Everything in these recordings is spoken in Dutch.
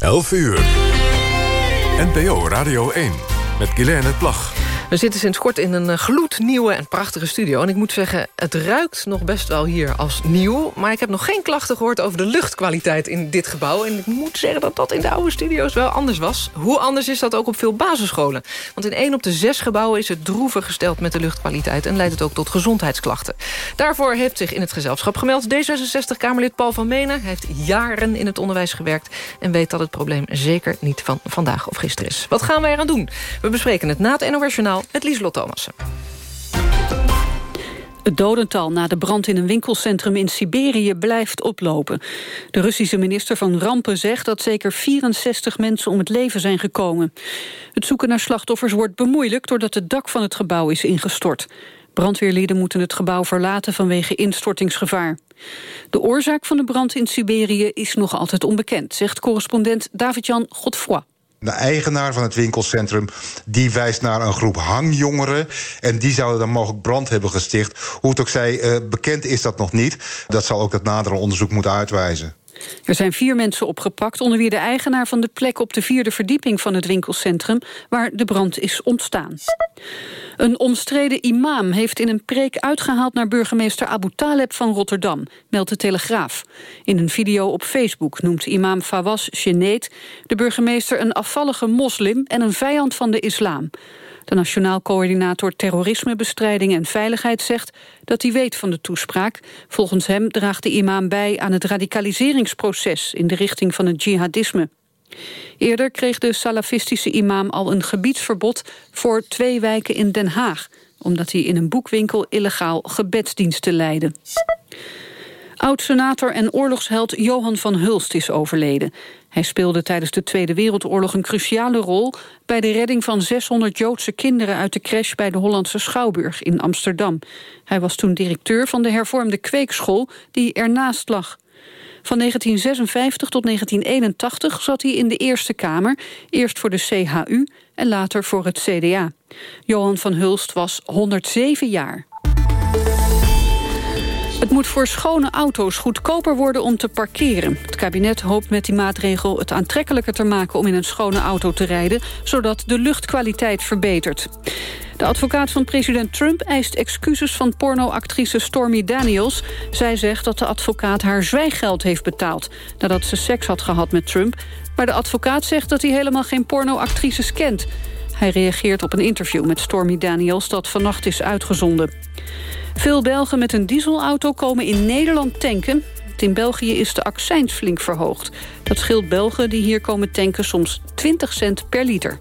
11 uur. NPO Radio 1 met Guilaine Plag. We zitten sinds kort in een eh, gloednieuwe en prachtige studio. En ik moet zeggen, het ruikt nog best wel hier als nieuw. Maar ik heb nog geen klachten gehoord over de luchtkwaliteit in dit gebouw. En ik moet zeggen dat dat in de oude studio's wel anders was. Hoe anders is dat ook op veel basisscholen? Want in één op de zes gebouwen is het droevig gesteld met de luchtkwaliteit... en leidt het ook tot gezondheidsklachten. Daarvoor heeft zich in het gezelschap gemeld D66-Kamerlid Paul van Menen. Hij heeft jaren in het onderwijs gewerkt... en weet dat het probleem zeker niet van vandaag of gisteren is. Wat gaan wij eraan doen? We bespreken het na het NOS Journaal met Lieslot Thomassen. Het dodental na de brand in een winkelcentrum in Siberië blijft oplopen. De Russische minister van Rampen zegt dat zeker 64 mensen om het leven zijn gekomen. Het zoeken naar slachtoffers wordt bemoeilijkt doordat het dak van het gebouw is ingestort. Brandweerlieden moeten het gebouw verlaten vanwege instortingsgevaar. De oorzaak van de brand in Siberië is nog altijd onbekend, zegt correspondent David-Jan Godfroy. De eigenaar van het winkelcentrum die wijst naar een groep hangjongeren. En die zouden dan mogelijk brand hebben gesticht. Hoe het ook zij, uh, bekend is dat nog niet. Dat zal ook het nadere onderzoek moeten uitwijzen. Er zijn vier mensen opgepakt, onder wie de eigenaar van de plek op de vierde verdieping van het winkelcentrum, waar de brand is ontstaan. Een omstreden imam heeft in een preek uitgehaald naar burgemeester Abu Taleb van Rotterdam, meldt de Telegraaf. In een video op Facebook noemt imam Fawaz Geneet de burgemeester een afvallige moslim en een vijand van de islam. De Nationaal Coördinator Terrorismebestrijding en Veiligheid zegt dat hij weet van de toespraak. Volgens hem draagt de imam bij aan het radicaliseringsproces in de richting van het jihadisme. Eerder kreeg de salafistische imam al een gebiedsverbod voor twee wijken in Den Haag, omdat hij in een boekwinkel illegaal gebedsdiensten leidde. Oud-senator en oorlogsheld Johan van Hulst is overleden. Hij speelde tijdens de Tweede Wereldoorlog een cruciale rol... bij de redding van 600 Joodse kinderen uit de crash... bij de Hollandse Schouwburg in Amsterdam. Hij was toen directeur van de hervormde kweekschool... die ernaast lag. Van 1956 tot 1981 zat hij in de Eerste Kamer... eerst voor de CHU en later voor het CDA. Johan van Hulst was 107 jaar. Het moet voor schone auto's goedkoper worden om te parkeren. Het kabinet hoopt met die maatregel het aantrekkelijker te maken... om in een schone auto te rijden, zodat de luchtkwaliteit verbetert. De advocaat van president Trump eist excuses van pornoactrice Stormy Daniels. Zij zegt dat de advocaat haar zwijggeld heeft betaald... nadat ze seks had gehad met Trump. Maar de advocaat zegt dat hij helemaal geen pornoactrices kent. Hij reageert op een interview met Stormy Daniels dat vannacht is uitgezonden. Veel Belgen met een dieselauto komen in Nederland tanken. In België is de accijns flink verhoogd. Dat scheelt Belgen die hier komen tanken soms 20 cent per liter.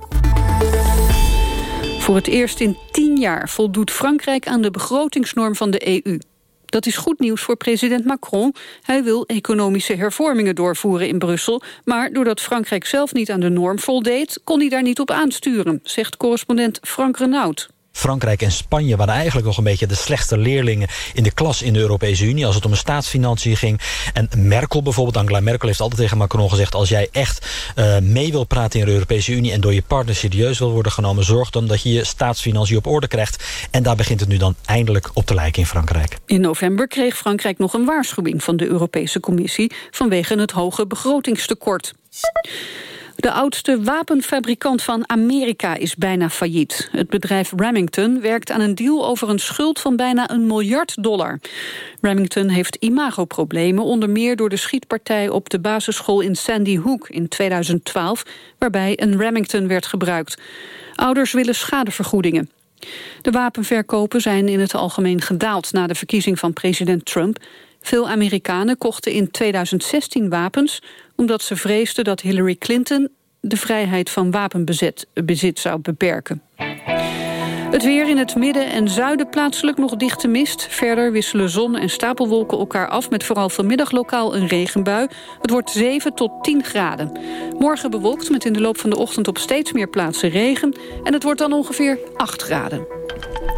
Voor het eerst in tien jaar voldoet Frankrijk aan de begrotingsnorm van de EU. Dat is goed nieuws voor president Macron. Hij wil economische hervormingen doorvoeren in Brussel... maar doordat Frankrijk zelf niet aan de norm voldeed... kon hij daar niet op aansturen, zegt correspondent Frank Renaud. Frankrijk en Spanje waren eigenlijk nog een beetje de slechtste leerlingen in de klas in de Europese Unie als het om de staatsfinanciën ging. En Merkel bijvoorbeeld, Angela Merkel heeft altijd tegen Macron gezegd als jij echt uh, mee wil praten in de Europese Unie en door je partner serieus wil worden genomen, zorg dan dat je je staatsfinanciën op orde krijgt. En daar begint het nu dan eindelijk op te lijken in Frankrijk. In november kreeg Frankrijk nog een waarschuwing van de Europese Commissie vanwege het hoge begrotingstekort. De oudste wapenfabrikant van Amerika is bijna failliet. Het bedrijf Remington werkt aan een deal over een schuld van bijna een miljard dollar. Remington heeft imagoproblemen, onder meer door de schietpartij op de basisschool in Sandy Hook in 2012, waarbij een Remington werd gebruikt. Ouders willen schadevergoedingen. De wapenverkopen zijn in het algemeen gedaald na de verkiezing van president Trump. Veel Amerikanen kochten in 2016 wapens omdat ze vreesden dat Hillary Clinton de vrijheid van wapenbezit bezit zou beperken. Het weer in het midden en zuiden plaatselijk nog dichte mist. Verder wisselen zon en stapelwolken elkaar af... met vooral vanmiddag lokaal een regenbui. Het wordt 7 tot 10 graden. Morgen bewolkt met in de loop van de ochtend op steeds meer plaatsen regen. En het wordt dan ongeveer 8 graden.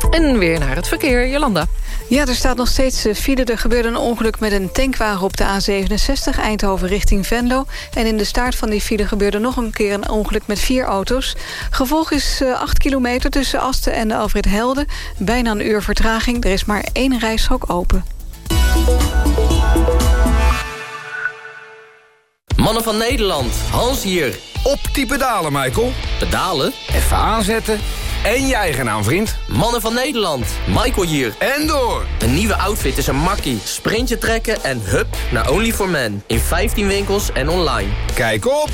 En weer naar het verkeer, Jolanda. Ja, er staat nog steeds eh, file. Er gebeurde een ongeluk met een tankwagen op de A67... Eindhoven richting Venlo. En in de staart van die file gebeurde nog een keer een ongeluk met vier auto's. Gevolg is 8 eh, kilometer tussen Asten en de Alfred Helden. Bijna een uur vertraging. Er is maar één rijstrook open. Mannen van Nederland, Hans hier. Op die pedalen, Michael. Pedalen? Even aanzetten. En je eigen naam, vriend. Mannen van Nederland, Michael hier. En door. Een nieuwe outfit is een makkie. Sprintje trekken en hup naar only for men In 15 winkels en online. Kijk op.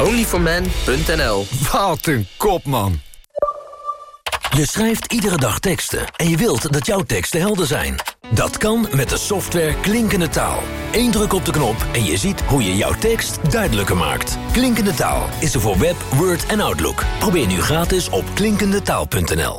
onlyformen.nl Wat een kop, man. Je schrijft iedere dag teksten en je wilt dat jouw teksten helder zijn. Dat kan met de software Klinkende Taal. Eén druk op de knop en je ziet hoe je jouw tekst duidelijker maakt. Klinkende Taal is er voor Web, Word en Outlook. Probeer nu gratis op klinkendetaal.nl.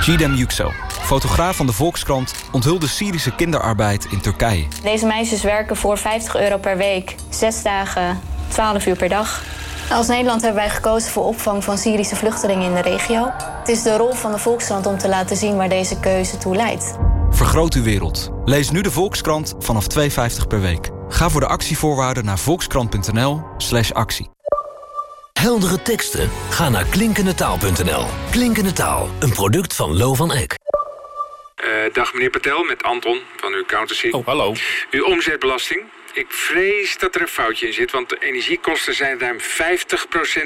Gidem Yüksel, fotograaf van de Volkskrant... onthulde Syrische kinderarbeid in Turkije. Deze meisjes werken voor 50 euro per week. Zes dagen, 12 uur per dag. Als Nederland hebben wij gekozen voor opvang van Syrische vluchtelingen in de regio. Het is de rol van de Volkskrant om te laten zien waar deze keuze toe leidt. Vergroot uw wereld. Lees nu de Volkskrant vanaf 2,50 per week. Ga voor de actievoorwaarden naar volkskrant.nl slash actie. Heldere teksten? Ga naar klinkendetaal.nl. Klinkende Taal, een product van Lo van Eck. Uh, dag meneer Patel, met Anton van uw accountancy. Oh, hallo. Uw omzetbelasting. Ik vrees dat er een foutje in zit, want de energiekosten zijn ruim 50%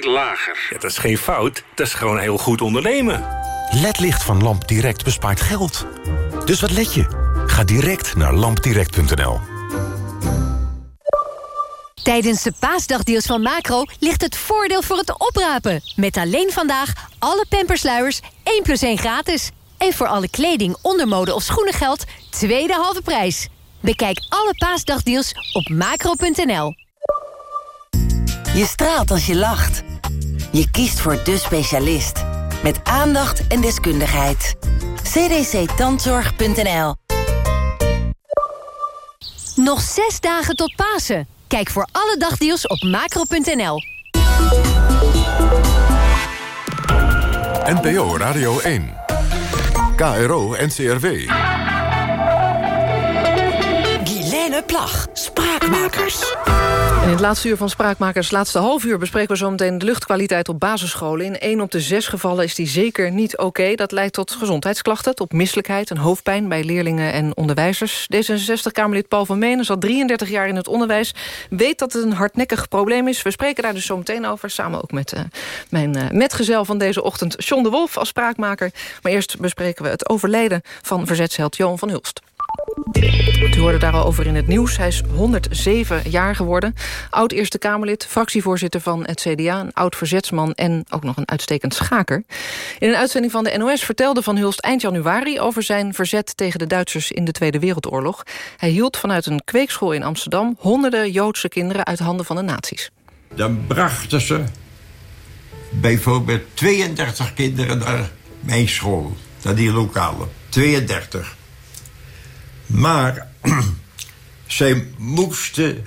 lager. Ja, dat is geen fout, dat is gewoon heel goed ondernemen. LED-licht van LampDirect bespaart geld. Dus wat let je? Ga direct naar lampdirect.nl. Tijdens de paasdagdeals van Macro ligt het voordeel voor het oprapen. Met alleen vandaag alle pampersluiers 1 plus 1 gratis. En voor alle kleding, ondermode of schoenen geldt tweede halve prijs. Bekijk alle paasdagdeals op macro.nl. Je straalt als je lacht. Je kiest voor de specialist. Met aandacht en deskundigheid. cdctandzorg.nl Nog zes dagen tot Pasen. Kijk voor alle dagdeals op macro.nl. NPO Radio 1. KRO NCRW. Plag, Spraakmakers. in het laatste uur van Spraakmakers, laatste half uur... bespreken we zo meteen de luchtkwaliteit op basisscholen. In één op de zes gevallen is die zeker niet oké. Dat leidt tot gezondheidsklachten, tot misselijkheid en hoofdpijn... bij leerlingen en onderwijzers. D66-Kamerlid Paul van Menen al 33 jaar in het onderwijs... weet dat het een hardnekkig probleem is. We spreken daar dus zo meteen over, samen ook met uh, mijn uh, metgezel van deze ochtend... John de Wolf als spraakmaker. Maar eerst bespreken we het overlijden van verzetsheld Johan van Hulst. U hoorde daar al over in het nieuws. Hij is 107 jaar geworden. Oud Eerste Kamerlid, fractievoorzitter van het CDA... een oud verzetsman en ook nog een uitstekend schaker. In een uitzending van de NOS vertelde Van Hulst eind januari... over zijn verzet tegen de Duitsers in de Tweede Wereldoorlog. Hij hield vanuit een kweekschool in Amsterdam... honderden Joodse kinderen uit handen van de nazi's. Dan brachten ze bijvoorbeeld 32 kinderen naar mijn school. Naar die lokale. 32. Maar zij moesten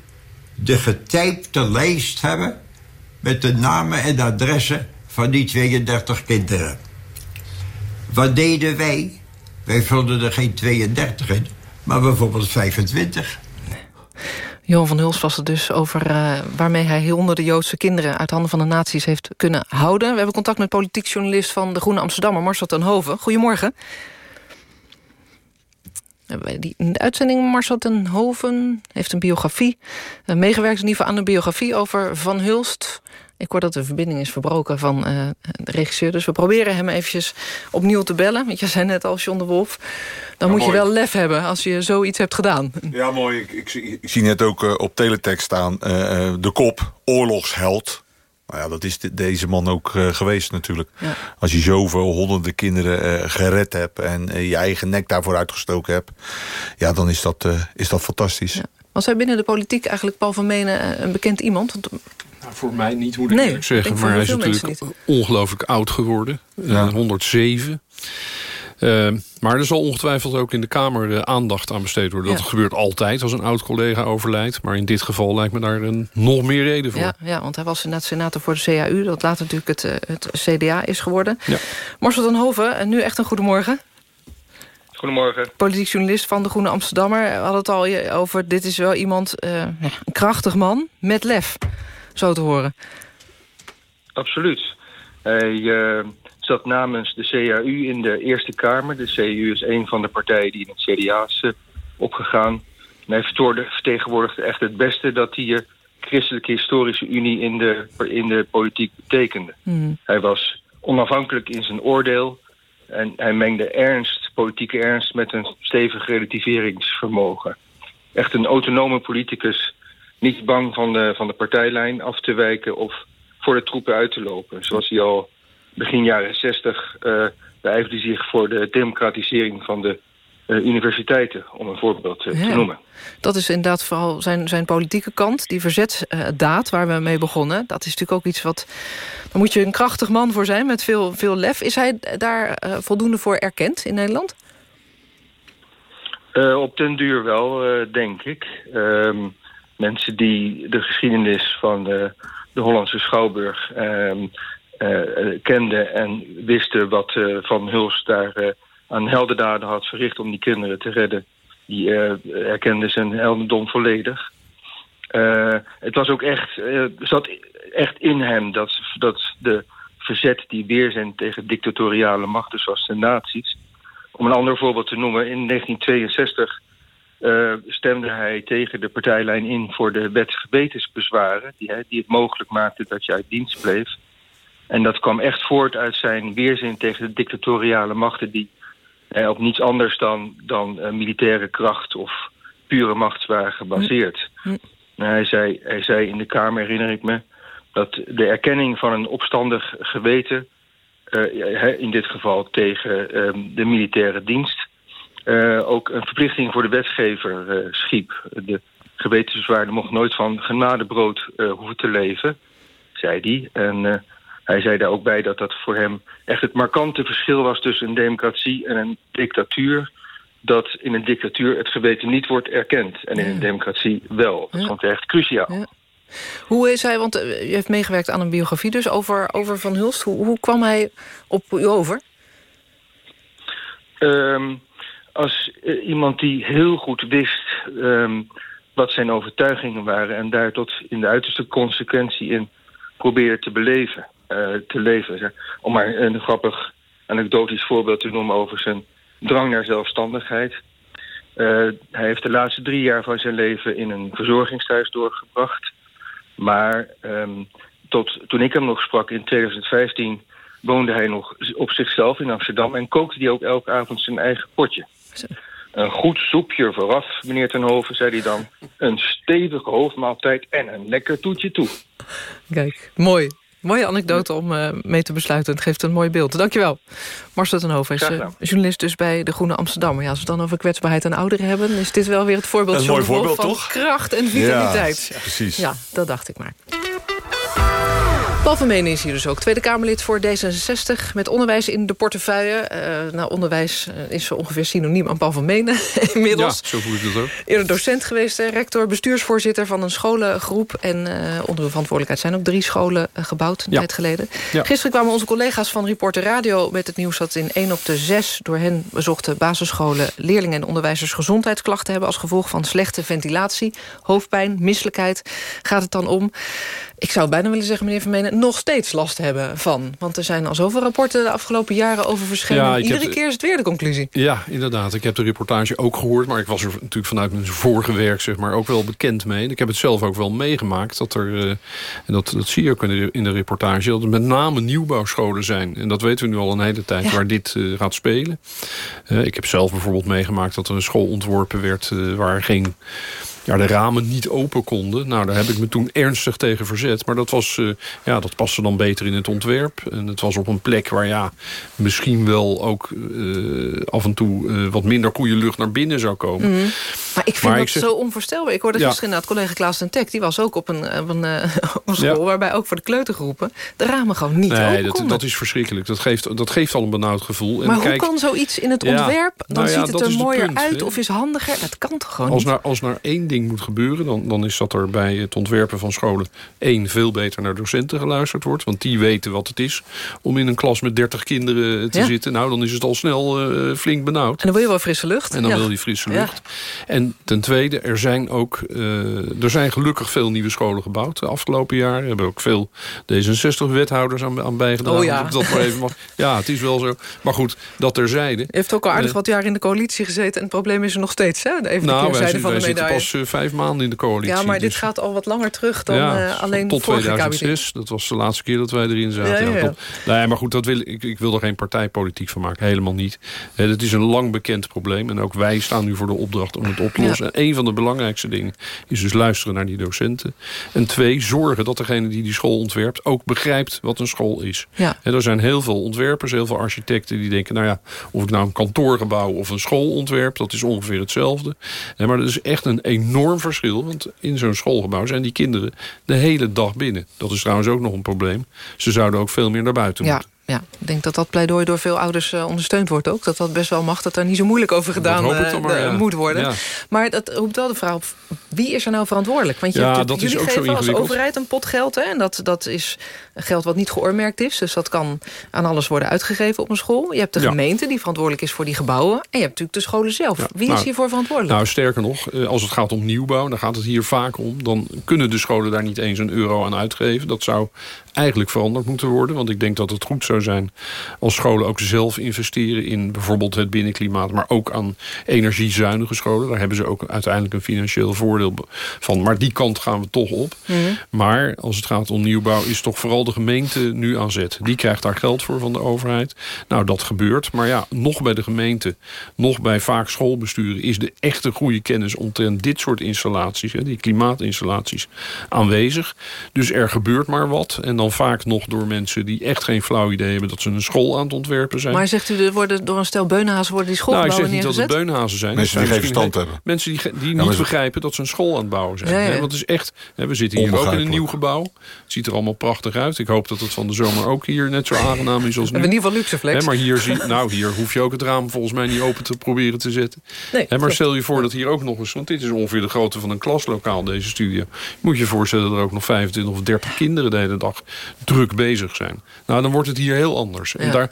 de getypte lijst hebben... met de namen en adressen van die 32 kinderen. Wat deden wij? Wij vulden er geen 32 in, maar bijvoorbeeld 25. Johan van Huls was het dus over uh, waarmee hij honderden Joodse kinderen... uit handen van de nazi's heeft kunnen houden. We hebben contact met politiek journalist van De Groene Amsterdammer... Marcel ten Hoven. Goedemorgen. Die, in de uitzending Marcel ten Hoven heeft een biografie... Meegewerkt in ieder geval aan een biografie over Van Hulst. Ik hoor dat de verbinding is verbroken van uh, de regisseur. Dus we proberen hem eventjes opnieuw te bellen. Want je zei net al, John de Wolf... dan ja, moet mooi. je wel lef hebben als je zoiets hebt gedaan. Ja, mooi. Ik, ik, zie- ik zie net ook uh, op teletext staan... Uh, de kop, oorlogsheld. Nou ja, dat is de, deze man ook uh, geweest natuurlijk. Ja. Als je zoveel honderden kinderen gered hebt... en je eigen nek daarvoor uitgestoken hebt... ja, dan is dat, is dat fantastisch. Ja. Was hij binnen de politiek eigenlijk, Paul van Menen, een bekend iemand? Want Nou, voor mij niet, moet ik Nee, eerlijk zeggen. ik Maar hij is natuurlijk ongelooflijk oud geworden. Ja. Eh, 107. Eh, maar er zal ongetwijfeld ook in de Kamer eh, aandacht aan besteed worden. Dat Ja. gebeurt altijd als een oud-collega overlijdt. Maar in dit geval lijkt me daar een nog meer reden voor. Ja, ja, want hij was inderdaad senator voor de CAU... dat later natuurlijk het, uh, het CDA is geworden. Ja. Marcel ten Hoven, uh, nu echt een goedemorgen. Goedemorgen. Politiek journalist van De Groene Amsterdammer. We hadden het al over, dit is wel iemand, uh, een krachtig man met lef. Zo te horen. Absoluut. Hij uh, zat namens de CAU in de Eerste Kamer. De CAU is een van de partijen die in het CDA is uh, opgegaan. En hij vertegenwoordigde echt het beste dat hij uh, christelijke historische unie in de, in de politiek betekende. Hmm. Hij was onafhankelijk in zijn oordeel en hij mengde ernst, politieke ernst, met een stevig relativeringsvermogen. Echt een autonome politicus, niet bang van de, van de partijlijn af te wijken of voor de troepen uit te lopen. Zoals hij al begin jaren zestig uh, beijverde zich voor de democratisering van de uh, universiteiten, om een voorbeeld uh, Ja. te noemen. Dat is inderdaad vooral zijn, zijn politieke kant. Die verzetsdaad waar we mee begonnen. Dat is natuurlijk ook iets wat... Daar moet je een krachtig man voor zijn met veel, veel lef. Is hij daar eh, voldoende voor erkend in Nederland? Eh, op den duur wel, eh, denk ik. Ehm, mensen die de geschiedenis van de, de Hollandse Schouwburg ehm, eh, eh, kenden en wisten wat eh, Van Hulst daar eh, aan heldendaden had verricht om die kinderen te redden, die eh, erkenden zijn heldendom volledig. Eh, het was ook echt, eh, zat echt in hem dat, dat de verzet die weerzin tegen dictatoriale machten zoals de nazi's. Om een ander voorbeeld te noemen, in 1962 eh, stemde hij tegen de partijlijn in voor de wet gewetensbezwaren, die, die het mogelijk maakte dat je uit dienst bleef. En dat kwam echt voort uit zijn weerzin tegen de dictatoriale machten die eh, op niets anders dan, dan eh, militaire kracht of pure macht waren gebaseerd. Hm. Nou, hij, zei, hij zei in de Kamer, herinner ik me, dat de erkenning van een opstandig geweten, eh, in dit geval tegen ehm, de militaire dienst, ook een verplichting voor de wetgever schiep. De gewetensbezwaarder mocht nooit van genadebrood hoeven te leven, zei hij. En hij zei daar ook bij dat dat voor hem echt het markante verschil was tussen een democratie en een dictatuur. Dat in een dictatuur het geweten niet wordt erkend en in een democratie wel. Dat vond hij echt cruciaal. Hoe is hij, want eh, u heeft meegewerkt aan een biografie dus over, over Van Hulst. Hoe, hoe kwam hij op u over? Ehm, als eh, iemand die heel goed wist ehm, wat zijn overtuigingen waren... en daar tot in de uiterste consequentie in probeerde te beleven, te leven. zeg. Om maar een grappig anekdotisch voorbeeld te noemen over zijn drang naar zelfstandigheid. Eh, hij heeft de laatste drie jaar van zijn leven in een verzorgingstehuis doorgebracht. Maar ehm, tot, toen ik hem nog sprak in 2015 woonde hij nog op zichzelf in Amsterdam... en kookte hij ook elke avond zijn eigen potje. Een goed soepje vooraf, meneer Tenhoven, zei hij dan. Een stevige hoofdmaaltijd en een lekker toetje toe. Kijk, mooi. Mooie anekdote om eh, mee te besluiten. Het geeft een mooi beeld. Dankjewel. Marcel Tenhoven is eh, journalist dus bij De Groene Amsterdammer. Ja, als we het dan over kwetsbaarheid aan ouderen hebben... is dit wel weer het voorbeeld, Een mooi van toch? kracht en vitaliteit. Ja, precies. Ja, dat dacht ik maar. Paul van Menen is hier dus ook, Tweede Kamerlid voor D66... met onderwijs in de portefeuille. Eh, nou, onderwijs eh, is zo ongeveer synoniem aan Paul van Menen inmiddels. Ja, zo voel ik het ook. Eerder docent geweest, rector, bestuursvoorzitter van een scholengroep. En eh, onder uw verantwoordelijkheid zijn ook drie scholen gebouwd een Ja. tijd geleden. Ja. Gisteren kwamen onze collega's van Reporter Radio met het nieuws... dat in één op de zes door hen bezochte basisscholen... leerlingen en onderwijzers gezondheidsklachten hebben... als gevolg van slechte ventilatie, hoofdpijn, misselijkheid. Gaat het dan om? Ik zou bijna willen zeggen, meneer Vermenen... nog steeds last hebben van. Want er zijn al zoveel rapporten de afgelopen jaren over verschenen. Ja, Iedere heb- keer is het weer de conclusie. Ja, inderdaad. Ik heb de reportage ook gehoord. Maar ik was er natuurlijk vanuit mijn vorige werk zeg maar, ook wel bekend mee. En ik heb het zelf ook wel meegemaakt. Dat er, eh, en dat, dat zie je ook in de, in de reportage... dat er met name nieuwbouwscholen zijn. En dat weten we nu al een hele tijd waar dit eh, gaat spelen. Eh, ik heb zelf bijvoorbeeld meegemaakt dat er een school ontworpen werd... waar geen ja, de ramen niet open konden. Nou, daar heb ik me toen ernstig tegen verzet. Maar dat, was, eh, ja, dat paste dan beter in het ontwerp. En het was op een plek waar ja, misschien wel ook eh, af en toe eh, wat minder goede lucht naar binnen zou komen. Mhm. Maar ik vind Maar dat ik zeg- zo onvoorstelbaar. Ik hoorde Ja. gisteren inderdaad collega Klaas ten Tek... die was ook op een, op een, op een school... Ja. waarbij ook voor de kleutergroepen de ramen gewoon niet open Nee, dat, konden. dat is verschrikkelijk. Dat geeft, dat geeft al een benauwd gevoel. En maar kijk, hoe kan zoiets in het Ja, ontwerp... dan nou ziet het dat er mooier punt, uit of is handiger? Dat kan toch gewoon Als niet? naar, als naar één ding moet gebeuren, dan, dan is dat er bij het ontwerpen van scholen... één, veel beter naar docenten geluisterd wordt. Want die weten wat het is om in een klas met 30 kinderen te Ja. zitten. Nou, dan is het al snel eh, flink benauwd. En dan wil je wel frisse lucht. En dan Ja. wil je frisse Ja. lucht. En ten tweede, er zijn ook eh, er zijn gelukkig veel nieuwe scholen gebouwd de afgelopen jaren. Er hebben ook veel D66-wethouders aan, aan bijgedaan. Oh ja. dat maar even mag. Ja, het is wel zo. Maar goed, dat terzijde. Je heeft ook al aardig Eh, wat jaar in de coalitie gezeten... en het probleem is er nog steeds, hè? Even de nou, wij, keerzijde zitten- van wij de zitten medaille. pas vijf maanden in de coalitie. Ja, maar dit dus- gaat al wat langer terug dan ja, eh, alleen tot vorige 2006. Dat was de laatste keer dat wij erin zaten. Ja, Ja. Nee, maar goed, dat wil, ik, ik wil er geen partijpolitiek van maken. Helemaal niet. Eh, Het is een lang bekend probleem. En ook wij staan nu voor de opdracht om het op te lossen. En een van de belangrijkste dingen is dus luisteren naar die docenten. En twee, zorgen dat degene die die school ontwerpt... ook begrijpt wat een school is. Ja. En er zijn heel veel ontwerpers, heel veel architecten... die denken, nou ja, of ik nou een kantoorgebouw of een school ontwerp... dat is ongeveer hetzelfde. Eh, Maar er is echt een enorm verschil. Want in zo'n schoolgebouw zijn die kinderen de hele dag binnen. Dat is trouwens ook nog een probleem. Ze zouden ook veel meer naar buiten Ja, moeten. Ja, ik denk dat dat pleidooi door veel ouders eh, ondersteund wordt ook. Dat dat best wel mag, dat daar niet zo moeilijk over gedaan eh, maar, ja. moet worden. Ja. Maar dat roept wel de vraag op, wie is er nou verantwoordelijk? Want je Ja, hebt dat jullie geven als overheid een pot geld. Hè, en dat, dat is geld wat niet geoormerkt is. Dus dat kan aan alles worden uitgegeven op een school. Je hebt de gemeente die verantwoordelijk is voor die gebouwen. En je hebt natuurlijk de scholen zelf. Wie is nou, hiervoor verantwoordelijk? Nou, sterker nog, eh, als het gaat om nieuwbouw, dan gaat het hier vaak om. Dan kunnen de scholen daar niet eens een euro aan uitgeven. Dat zou eigenlijk veranderd moeten worden. Want ik denk dat het goed zou zijn als scholen ook zelf investeren in bijvoorbeeld het binnenklimaat. Maar ook aan energiezuinige scholen. Daar hebben ze ook uiteindelijk een financieel voordeel van. Maar die kant gaan we toch op. Mhm. Maar als het gaat om nieuwbouw is toch vooral de gemeente nu aan zet. Die krijgt daar geld voor van de overheid. Nou, dat gebeurt. Maar ja, nog bij de gemeente, nog bij vaak schoolbesturen... is de echte goede kennis omtrent dit soort installaties... Hè, die klimaatinstallaties, aanwezig. Dus er gebeurt maar wat. En dan vaak nog door mensen die echt geen flauw idee hebben... dat ze een school aan het ontwerpen zijn. Maar zegt u, er worden door een stel beunhazen worden die Nou, ik schoolgebouwen zeg niet dat het beunhazen zijn. Mensen die geen verstand hebben. Mensen die, die niet begrijpen dat ze een school aan het bouwen zijn. Ja, ja. Hè, Want het is echt... Hè, we zitten hier ook in een nieuw gebouw. Het ziet er allemaal prachtig uit. Ik hoop dat het van de zomer ook hier net zo aangenaam is als We nu. hebben in ieder geval Luxeflex. Hè, maar hier, zie, nou, hier hoef je ook het raam volgens mij niet open te proberen te zetten. Nee, Hè, maar stel je voor dat hier ook nog eens... want dit is ongeveer de grootte van een klaslokaal, deze studio. Moet je je voorstellen dat er ook nog 25 of 30 kinderen de hele dag druk bezig zijn. Nou, dan wordt het hier heel anders. En, Ja. daar,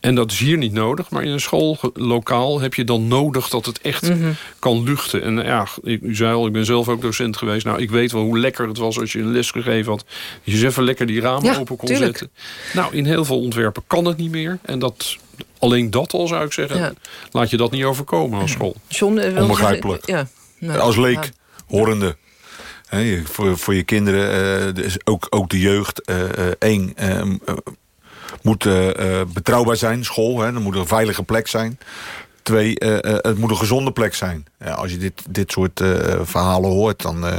en dat is hier niet nodig, maar in een schoollokaal heb je dan nodig dat het echt Mhm. kan luchten. En ja, ik, u zei al, ik ben zelf ook docent geweest. Nou, ik weet wel hoe lekker het was als je een les gegeven had. Dat je eens even lekker die ramen Ja, open kon tuurlijk. zetten. Nou, in heel veel ontwerpen kan het niet meer. En dat, alleen dat al zou ik zeggen, Ja. laat je dat niet overkomen als school. John, eh, Onbegrijpelijk. Ja. Nou, Als leek, ja. horende. Voor, voor je kinderen, dus ook, ook de jeugd. één, eh, eh, moet eh, eh, betrouwbaar zijn, school. Hè, dan moet er een veilige plek zijn. Twee, eh, eh, het moet een gezonde plek zijn. Ja, als je dit, dit soort eh, verhalen hoort, dan eh,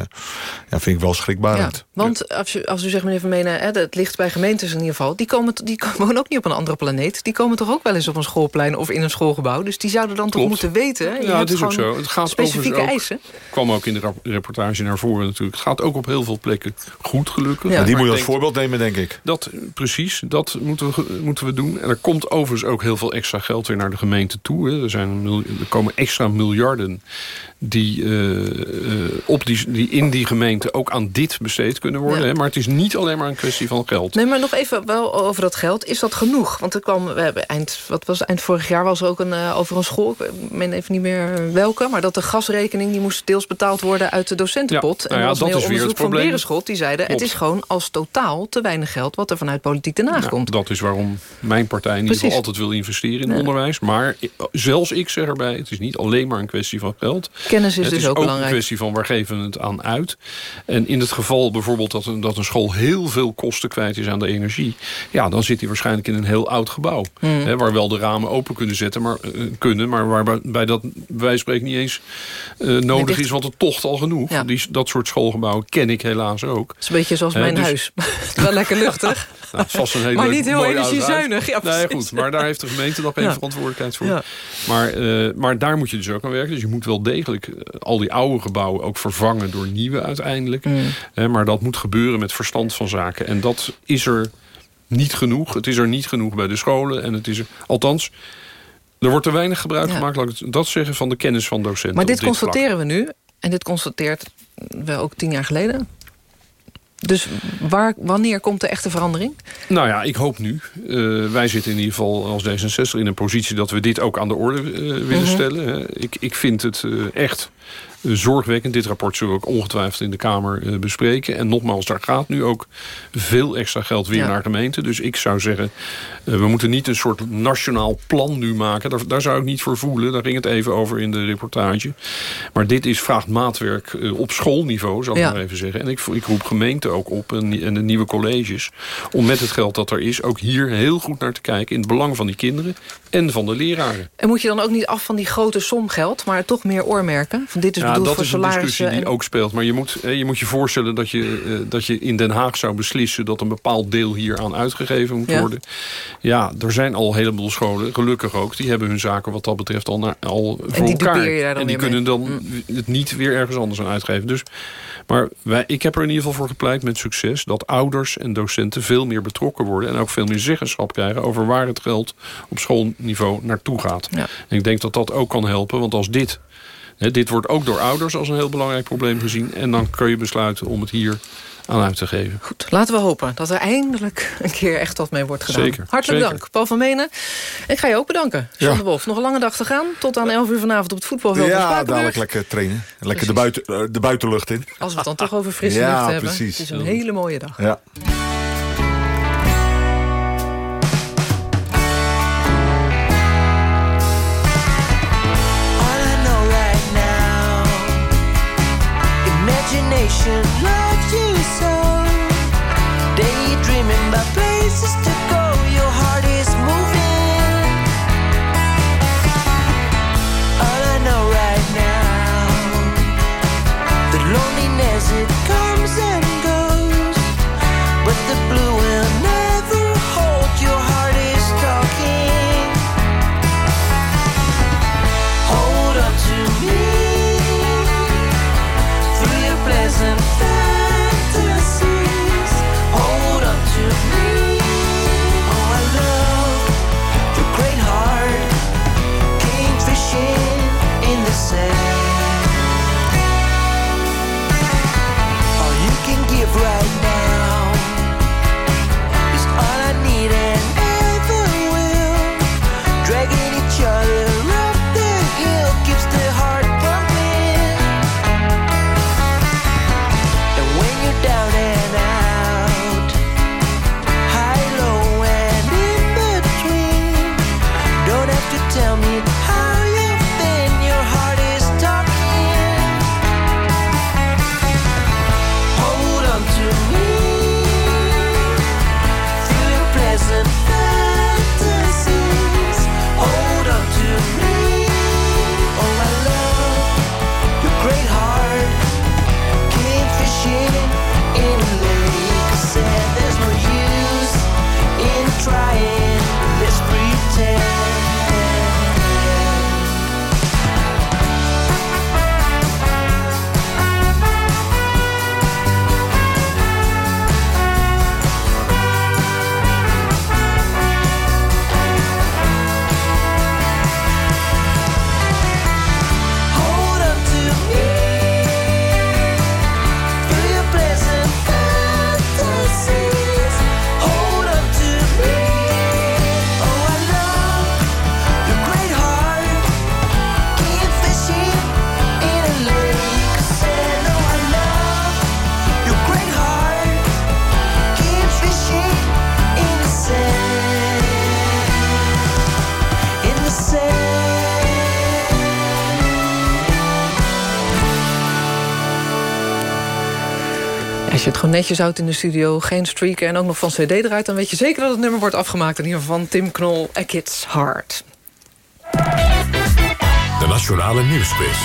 ja, vind ik wel schrikbarend. Ja, want als u, als u zegt, meneer Vermenen, hè, het ligt bij gemeentes in ieder geval... die, komen, die wonen ook niet op een andere planeet. Die komen toch ook wel eens op een schoolplein of in een schoolgebouw. Dus die zouden dan Klopt. toch moeten weten. Je Ja, het is ook gewoon zo. Het gaat specifieke ook- eisen. kwam ook in de reportage naar voren natuurlijk. Het gaat ook op heel veel plekken goed, gelukkig. Ja. Maar die Maar moet je als voorbeeld nemen, denk ik. Dat, precies, dat moeten we, moeten we doen. En er komt overigens ook heel veel extra geld weer naar de gemeente toe. Hè. Er, zijn mil- er komen extra miljarden die, eh, eh, op die, die in die gemeente ook aan dit besteed kunnen worden. Ja. Hè. Maar het is niet alleen maar een kwestie van geld. Nee, maar nog even wel over dat geld. Is dat genoeg? Want er kwam, we hebben eind, wat was eind vorig jaar was er ook een, eh, over een school. Ik ben even niet meer welke. Maar dat de gasrekening die moest deels betaald worden uit de docentenpot. Ja, en nou ja, dat is weer het onderzoek van probleem. Berenschot. Die zeiden, Klopt. het is gewoon als totaal te weinig geld... wat er vanuit politiek Den Haag Nou, komt. dat is waarom mijn partij in ieder altijd wil investeren in onderwijs. Maar zelfs ik zeg erbij, het is niet alleen maar een kwestie van geld. Kennis is het dus is ook ook een kwestie van waar geven we het aan uit. En in het geval bijvoorbeeld dat een, dat een school heel veel kosten kwijt is aan de energie. Ja, dan zit hij waarschijnlijk in een heel oud gebouw. Hmm. Hè, waar wel de ramen open kunnen zetten, maar, eh, kunnen. Maar waarbij bij dat wij spreken niet eens eh, nodig is. Want het tocht al genoeg. Ja. Die, dat soort schoolgebouwen ken ik helaas ook. Het is een beetje zoals mijn dus- huis. wel lekker luchtig. Nou, het is vast een hele Maar niet heel energiezuinig. Ja, nee, goed, maar daar heeft de gemeente nog geen Ja. verantwoordelijkheid voor. Ja. Maar, eh, maar daar moet je dus ook aan werken. Dus je moet wel degelijk eh, al die oude gebouwen ook vervangen door nieuwe uiteindelijk. Mm. Maar dat moet gebeuren met verstand van zaken. En dat is er niet genoeg. Het is er niet genoeg bij de scholen. En het is er, althans, er wordt te weinig gebruik Ja. gemaakt, laat ik dat zeggen, van de kennis van docenten. Maar dit vlak. constateren we nu. En dit constateert we ook tien jaar geleden. Dus waar, wanneer komt de echte verandering? Nou ja, ik hoop nu. Eh, wij zitten in ieder geval als D66 in een positie... dat we dit ook aan de orde eh, willen Mhm. stellen. hè. Ik, ik vind het eh, echt zorgwekkend. Dit rapport zullen we ook ongetwijfeld in de Kamer eh, bespreken. En nogmaals, daar gaat nu ook veel extra geld weer Ja. naar gemeenten. Dus ik zou zeggen, eh, we moeten niet een soort nationaal plan nu maken. Daar, daar zou ik niet voor voelen. Daar ging het even over in de reportage. Maar dit is, vraagt maatwerk eh, op schoolniveau, zal ik Ja. maar even zeggen. En ik, ik roep gemeenten ook op en, en de nieuwe colleges... om met het geld dat er is ook hier heel goed naar te kijken... in het belang van die kinderen en van de leraren. En moet je dan ook niet af van die grote som geld... maar toch meer oormerken? Van dit is Ja, bedoeld dat voor is een discussie die en- ook speelt. Maar je moet, je moet je voorstellen dat je, eh, dat je in Den Haag zou beslissen... dat een bepaald deel hier aan uitgegeven moet Ja. worden. Ja, er zijn al een heleboel scholen, gelukkig ook... die hebben hun zaken wat dat betreft al, al voor elkaar. dan en die kunnen mee. Mm. dan het niet weer ergens anders aan uitgeven. Dus, maar wij, ik heb er in ieder geval voor gepleit met succes... dat ouders en docenten veel meer betrokken worden... en ook veel meer zeggenschap krijgen... over waar het geld op schoolniveau naartoe gaat. Ja. En ik denk dat dat ook kan helpen, want als dit... Dit wordt ook door ouders als een heel belangrijk probleem gezien... en dan kun je besluiten om het hier aan uit te geven. Goed, laten we hopen dat er eindelijk een keer echt wat mee wordt gedaan. Zeker, Hartelijk zeker. dank, Paul van Menen. Ik ga je ook bedanken, Jean Ja. de Wolf. Nog een lange dag te gaan, tot aan 11 uur vanavond op het voetbalveld Ja, dadelijk lekker trainen. Lekker de, buiten, eh, de buitenlucht in. Als we het dan toch over frisse Ja, lucht hebben. precies. Het is een hele mooie dag. Ja. Netjes houdt in de studio, geen streaker... en ook nog van cd eruit... dan weet je zeker dat het nummer wordt afgemaakt. In ieder geval van Tim Knol, A Kid's Heart. De Nationale Nieuwsquiz.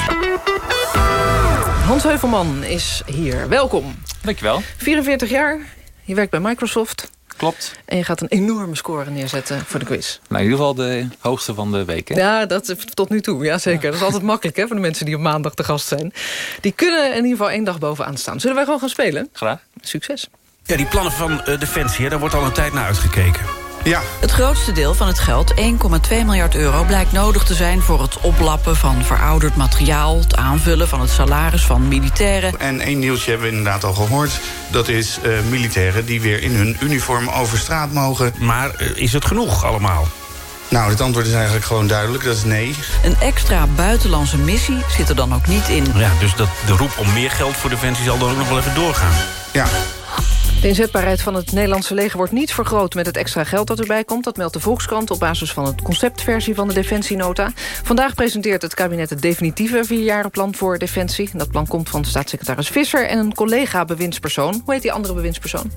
Hans Heuvelman is hier. Welkom. Dankjewel. 44 jaar, je werkt bij Microsoft... Klopt. en je gaat een enorme score neerzetten voor de quiz. Nou, in ieder geval de hoogste van de week. Hè? Ja, dat is tot nu toe. Ja, zeker. Dat is altijd makkelijk hè, voor de mensen die op maandag te gast zijn. Die kunnen in ieder geval één dag bovenaan staan. Zullen wij gewoon gaan spelen? Graag. Succes. Ja, die plannen van eh, Defensie, hè, daar wordt al een tijd naar uitgekeken. Ja. Het grootste deel van het geld, 1,2 miljard euro... blijkt nodig te zijn voor het oplappen van verouderd materiaal... het aanvullen van het salaris van militairen. En één nieuwtje hebben we inderdaad al gehoord. Dat is eh, militairen die weer in hun uniform over straat mogen. Maar eh, is het genoeg allemaal? Nou, het antwoord is eigenlijk gewoon duidelijk. Dat is nee. Een extra buitenlandse missie zit er dan ook niet in. Ja, dus dat, de roep om meer geld voor Defensie zal dan ook nog wel even doorgaan. Ja. De inzetbaarheid van het Nederlandse leger wordt niet vergroot... met het extra geld dat erbij komt. Dat meldt de Volkskrant op basis van het conceptversie van de Defensienota. Vandaag presenteert het kabinet het definitieve vierjarenplan voor Defensie. Dat plan komt van staatssecretaris Visser en een collega-bewindspersoon. Hoe heet die andere bewindspersoon?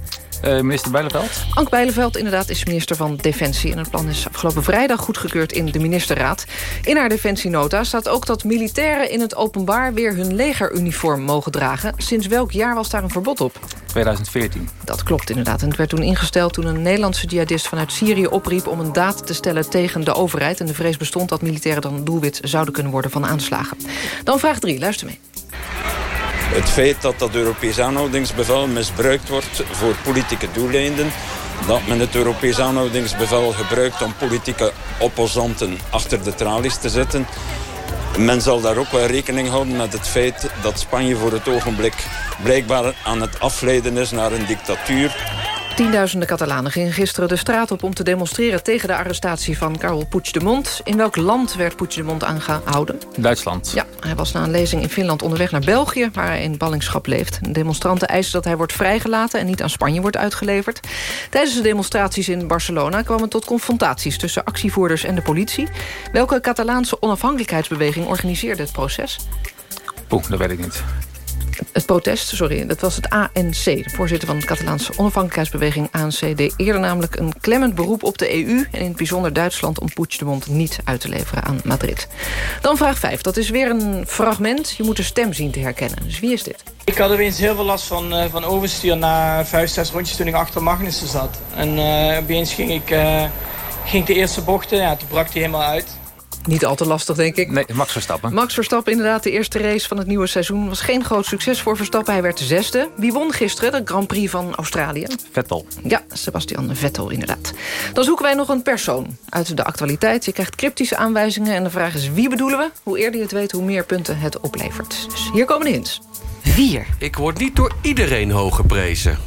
Uh, minister Bijleveld? Ank Bijleveld inderdaad is minister van Defensie. En het plan is afgelopen vrijdag goedgekeurd in de ministerraad. In haar defensienota staat ook dat militairen in het openbaar... weer hun legeruniform mogen dragen. Sinds welk jaar was daar een verbod op? 2014. Dat klopt inderdaad. En het werd toen ingesteld toen een Nederlandse jihadist vanuit Syrië opriep... om een daad te stellen tegen de overheid. En de vrees bestond dat militairen dan doelwit zouden kunnen worden van aanslagen. Dan vraag 3, luister mee. Het feit dat dat Europees aanhoudingsbevel misbruikt wordt voor politieke doeleinden... dat men het Europees aanhoudingsbevel gebruikt om politieke opposanten achter de tralies te zetten... Men zal daar ook wel rekening houden met het feit dat Spanje voor het ogenblik blijkbaar aan het afleiden is naar een dictatuur. Tienduizenden Catalanen gingen gisteren de straat op om te demonstreren tegen de arrestatie van Carol Puigdemont. In welk land werd Puigdemont aangehouden? Duitsland. Ja, hij was na een lezing in Finland onderweg naar België, waar hij in ballingschap leeft. De demonstranten eisen dat hij wordt vrijgelaten en niet aan Spanje wordt uitgeleverd. Tijdens de demonstraties in Barcelona kwamen tot confrontaties tussen actievoerders en de politie. Welke Catalaanse onafhankelijkheidsbeweging organiseerde het proces? Oeh, dat weet ik niet. Het protest, sorry, dat was het ANC. De voorzitter van de Catalaanse onafhankelijkheidsbeweging ANC... deed eerder namelijk een klemmend beroep op de EU... en in het bijzonder Duitsland om Puigdemont niet uit te leveren aan Madrid. Dan vraag 5. Dat is weer een fragment. Je moet de stem zien te herkennen. Dus wie is dit? Ik had opeens heel veel last van, uh, van overstuur na vijf, zes rondjes toen ik achter Magnussen zat. En uh, opeens ging ik, uh, ging de eerste bochten, ja, toen brak hij helemaal uit. Niet al te lastig, denk ik. Nee, Max Verstappen. Max Verstappen, inderdaad, de eerste race van het nieuwe seizoen... was geen groot succes voor Verstappen. Hij werd de zesde. Wie won gisteren de Grand Prix van Australië? Vettel. Ja, Sebastian Vettel, inderdaad. Dan zoeken wij nog een persoon uit de actualiteit. Je krijgt cryptische aanwijzingen en de vraag is wie bedoelen we? Hoe eerder je het weet, hoe meer punten het oplevert. Dus hier komen de hints. 4. Ik word niet door iedereen hoog geprezen.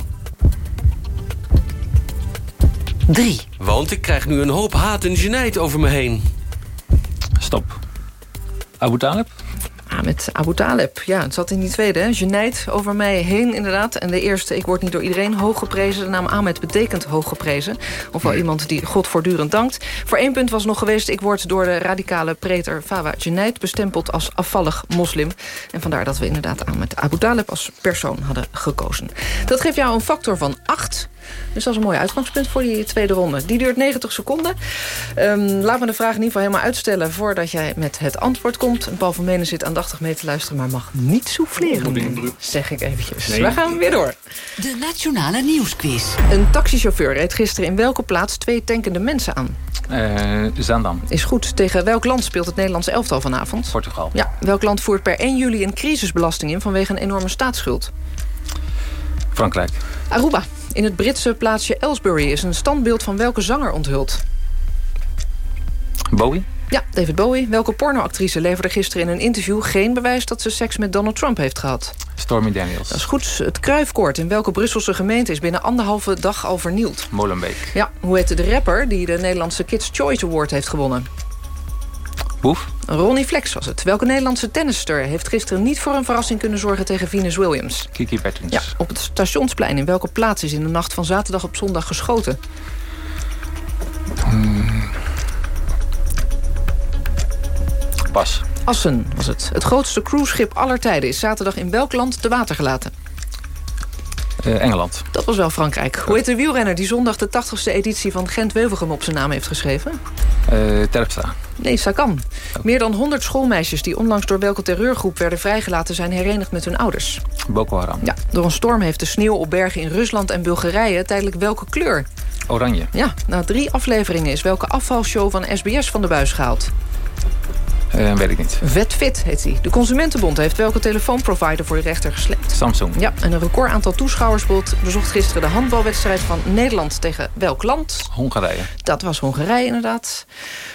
3. Want ik krijg nu een hoop haat en genijt over me heen. Stop. Abu Talib? Ah, met Abu Talib. Ja, het zat in die tweede. Hè? Genijt over mij heen, inderdaad. En de eerste, ik word niet door iedereen hoog geprezen. De naam Ahmed betekent hoog geprezen. Ofwel iemand die God voortdurend dankt. Voor één punt was nog geweest... ik word door de radicale preter Fawa Genijt bestempeld als afvallig moslim. En vandaar dat we inderdaad Ahmed Abu Talib als persoon hadden gekozen. Dat geeft jou een factor van 8... Dus dat is een mooi uitgangspunt voor die tweede ronde. Die duurt 90 seconden. Um, laat me de vraag in ieder geval helemaal uitstellen... voordat jij met het antwoord komt. Paul van Menen zit aandachtig mee te luisteren... maar mag niet souffleren, zeg ik eventjes. Nee. We gaan weer door. De Nationale Nieuwsquiz. Een taxichauffeur reed gisteren in welke plaats... twee tankende mensen aan? Uh, Zaandam. Is goed. Tegen welk land speelt het Nederlands elftal vanavond? Portugal. Ja. Welk land voert per 1 juli een crisisbelasting in... vanwege een enorme staatsschuld? Frankrijk. Aruba. In het Britse plaatsje Ellsbury is een standbeeld van welke zanger onthuld? Bowie? Ja, David Bowie. Welke pornoactrice leverde gisteren in een interview... geen bewijs dat ze seks met Donald Trump heeft gehad? Stormy Daniels. Dat is goed. Het Kruifkoord in welke Brusselse gemeente... is binnen anderhalve dag al vernield? Molenbeek. Ja, hoe heette de rapper die de Nederlandse Kids' Choice Award heeft gewonnen? Boef? Ronnie Flex was het. Welke Nederlandse tennisster heeft gisteren niet voor een verrassing kunnen zorgen tegen Venus Williams? Kiki Bertens. Ja, op het stationsplein in welke plaats is in de nacht van zaterdag op zondag geschoten? Hmm. Pas. Assen was het. Het grootste cruiseschip aller tijden is zaterdag in welk land te water gelaten? Uh, Engeland. Dat was wel Frankrijk. Hoe heet de wielrenner die zondag de 80ste editie van Gent-Wevelgem op zijn naam heeft geschreven? Uh, Terpstra. Nee, Sakan. Meer dan 100 schoolmeisjes die onlangs door welke terreurgroep werden vrijgelaten... zijn herenigd met hun ouders. Boko Haram. Ja, door een storm heeft de sneeuw op bergen in Rusland en Bulgarije... tijdelijk welke kleur? Oranje. Ja, na drie afleveringen is welke afvalshow van SBS van de buis gehaald? Uh, weet ik niet. VetFit heet hij. De Consumentenbond heeft welke telefoonprovider voor de rechter gesleept? Samsung. Ja, en een record aantal toeschouwers bezocht gisteren de handbalwedstrijd van Nederland tegen welk land? Hongarije. Dat was Hongarije inderdaad.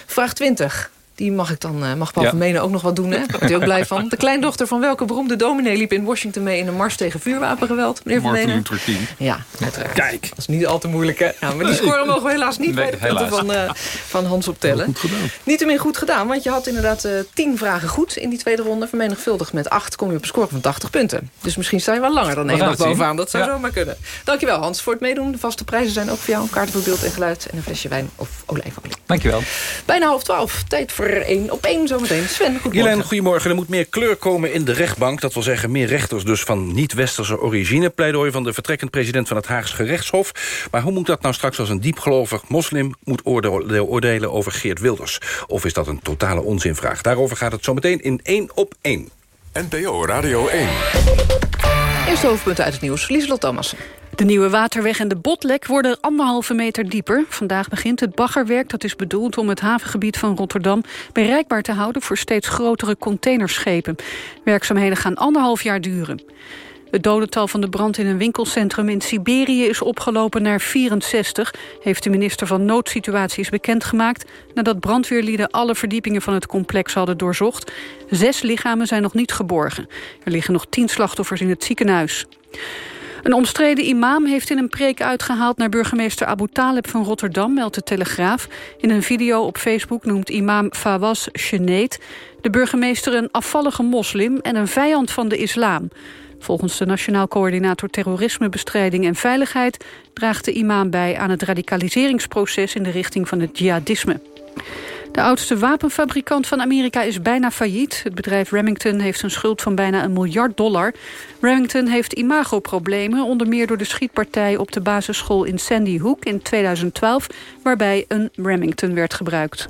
Vraag 20. Die mag ik dan, eh, mag Paul Ja. van Menen ook nog wat doen, hè? Daar wordt hij ook blij van. De kleindochter van welke beroemde dominee liep in Washington mee... in een mars tegen vuurwapengeweld, meneer van Martin Menen? Luther King. Ja, uiteraard. Kijk. Dat is niet al te moeilijk, hè? Ja, maar die score mogen we helaas niet Nee, bij de punten helaas. van, eh, van Hans optellen. Goed gedaan. Niettemin goed gedaan, want je had inderdaad eh, tien vragen goed... in die tweede ronde. Vermenigvuldigd met acht kom je op een score van 80 punten. Dus misschien sta je wel langer dan één zien. bovenaan. Dat zou Ja. zomaar kunnen. Dankjewel Hans voor het meedoen. De vaste prijzen zijn ook voor jou. Kaarten voor beeld en geluid en een flesje wijn of olijfolie. Dankjewel. Bijna half twaalf. Tijd voor één op één zometeen. Sven, goedemorgen. Jelijn, goedemorgen. Er moet meer kleur komen in de rechtbank. Dat wil zeggen meer rechters dus van niet-westerse origine. Pleidooi van de vertrekkend president van het Haagse gerechtshof. Maar hoe moet dat nou straks als een diepgelovig moslim... moet oordelen over Geert Wilders? Of is dat een totale onzinvraag? Daarover gaat het zometeen in één op één. NPO Radio 1. Eerste hoofdpunten uit het nieuws. Lieselot Thomas. De nieuwe waterweg en de botlek worden anderhalve meter dieper. Vandaag begint het baggerwerk dat is bedoeld om het havengebied van Rotterdam bereikbaar te houden voor steeds grotere containerschepen. Werkzaamheden gaan anderhalf jaar duren. Het dodental van de brand in een winkelcentrum in Siberië is opgelopen naar 64, heeft de minister van Noodsituaties bekendgemaakt, nadat brandweerlieden alle verdiepingen van het complex hadden doorzocht. Zes lichamen zijn nog niet geborgen. Er liggen nog tien slachtoffers in het ziekenhuis. Een omstreden imam heeft in een preek uitgehaald naar burgemeester Abu Talib van Rotterdam, meldt de Telegraaf. In een video op Facebook noemt imam Fawaz Sheneet de burgemeester een afvallige moslim en een vijand van de islam. Volgens de Nationaal Coördinator Terrorismebestrijding en Veiligheid draagt de imam bij aan het radicaliseringsproces in de richting van het jihadisme. De oudste wapenfabrikant van Amerika is bijna failliet. Het bedrijf Remington heeft een schuld van bijna een miljard dollar. Remington heeft imagoproblemen, onder meer door de schietpartij op de basisschool in Sandy Hook in 2012, waarbij een Remington werd gebruikt.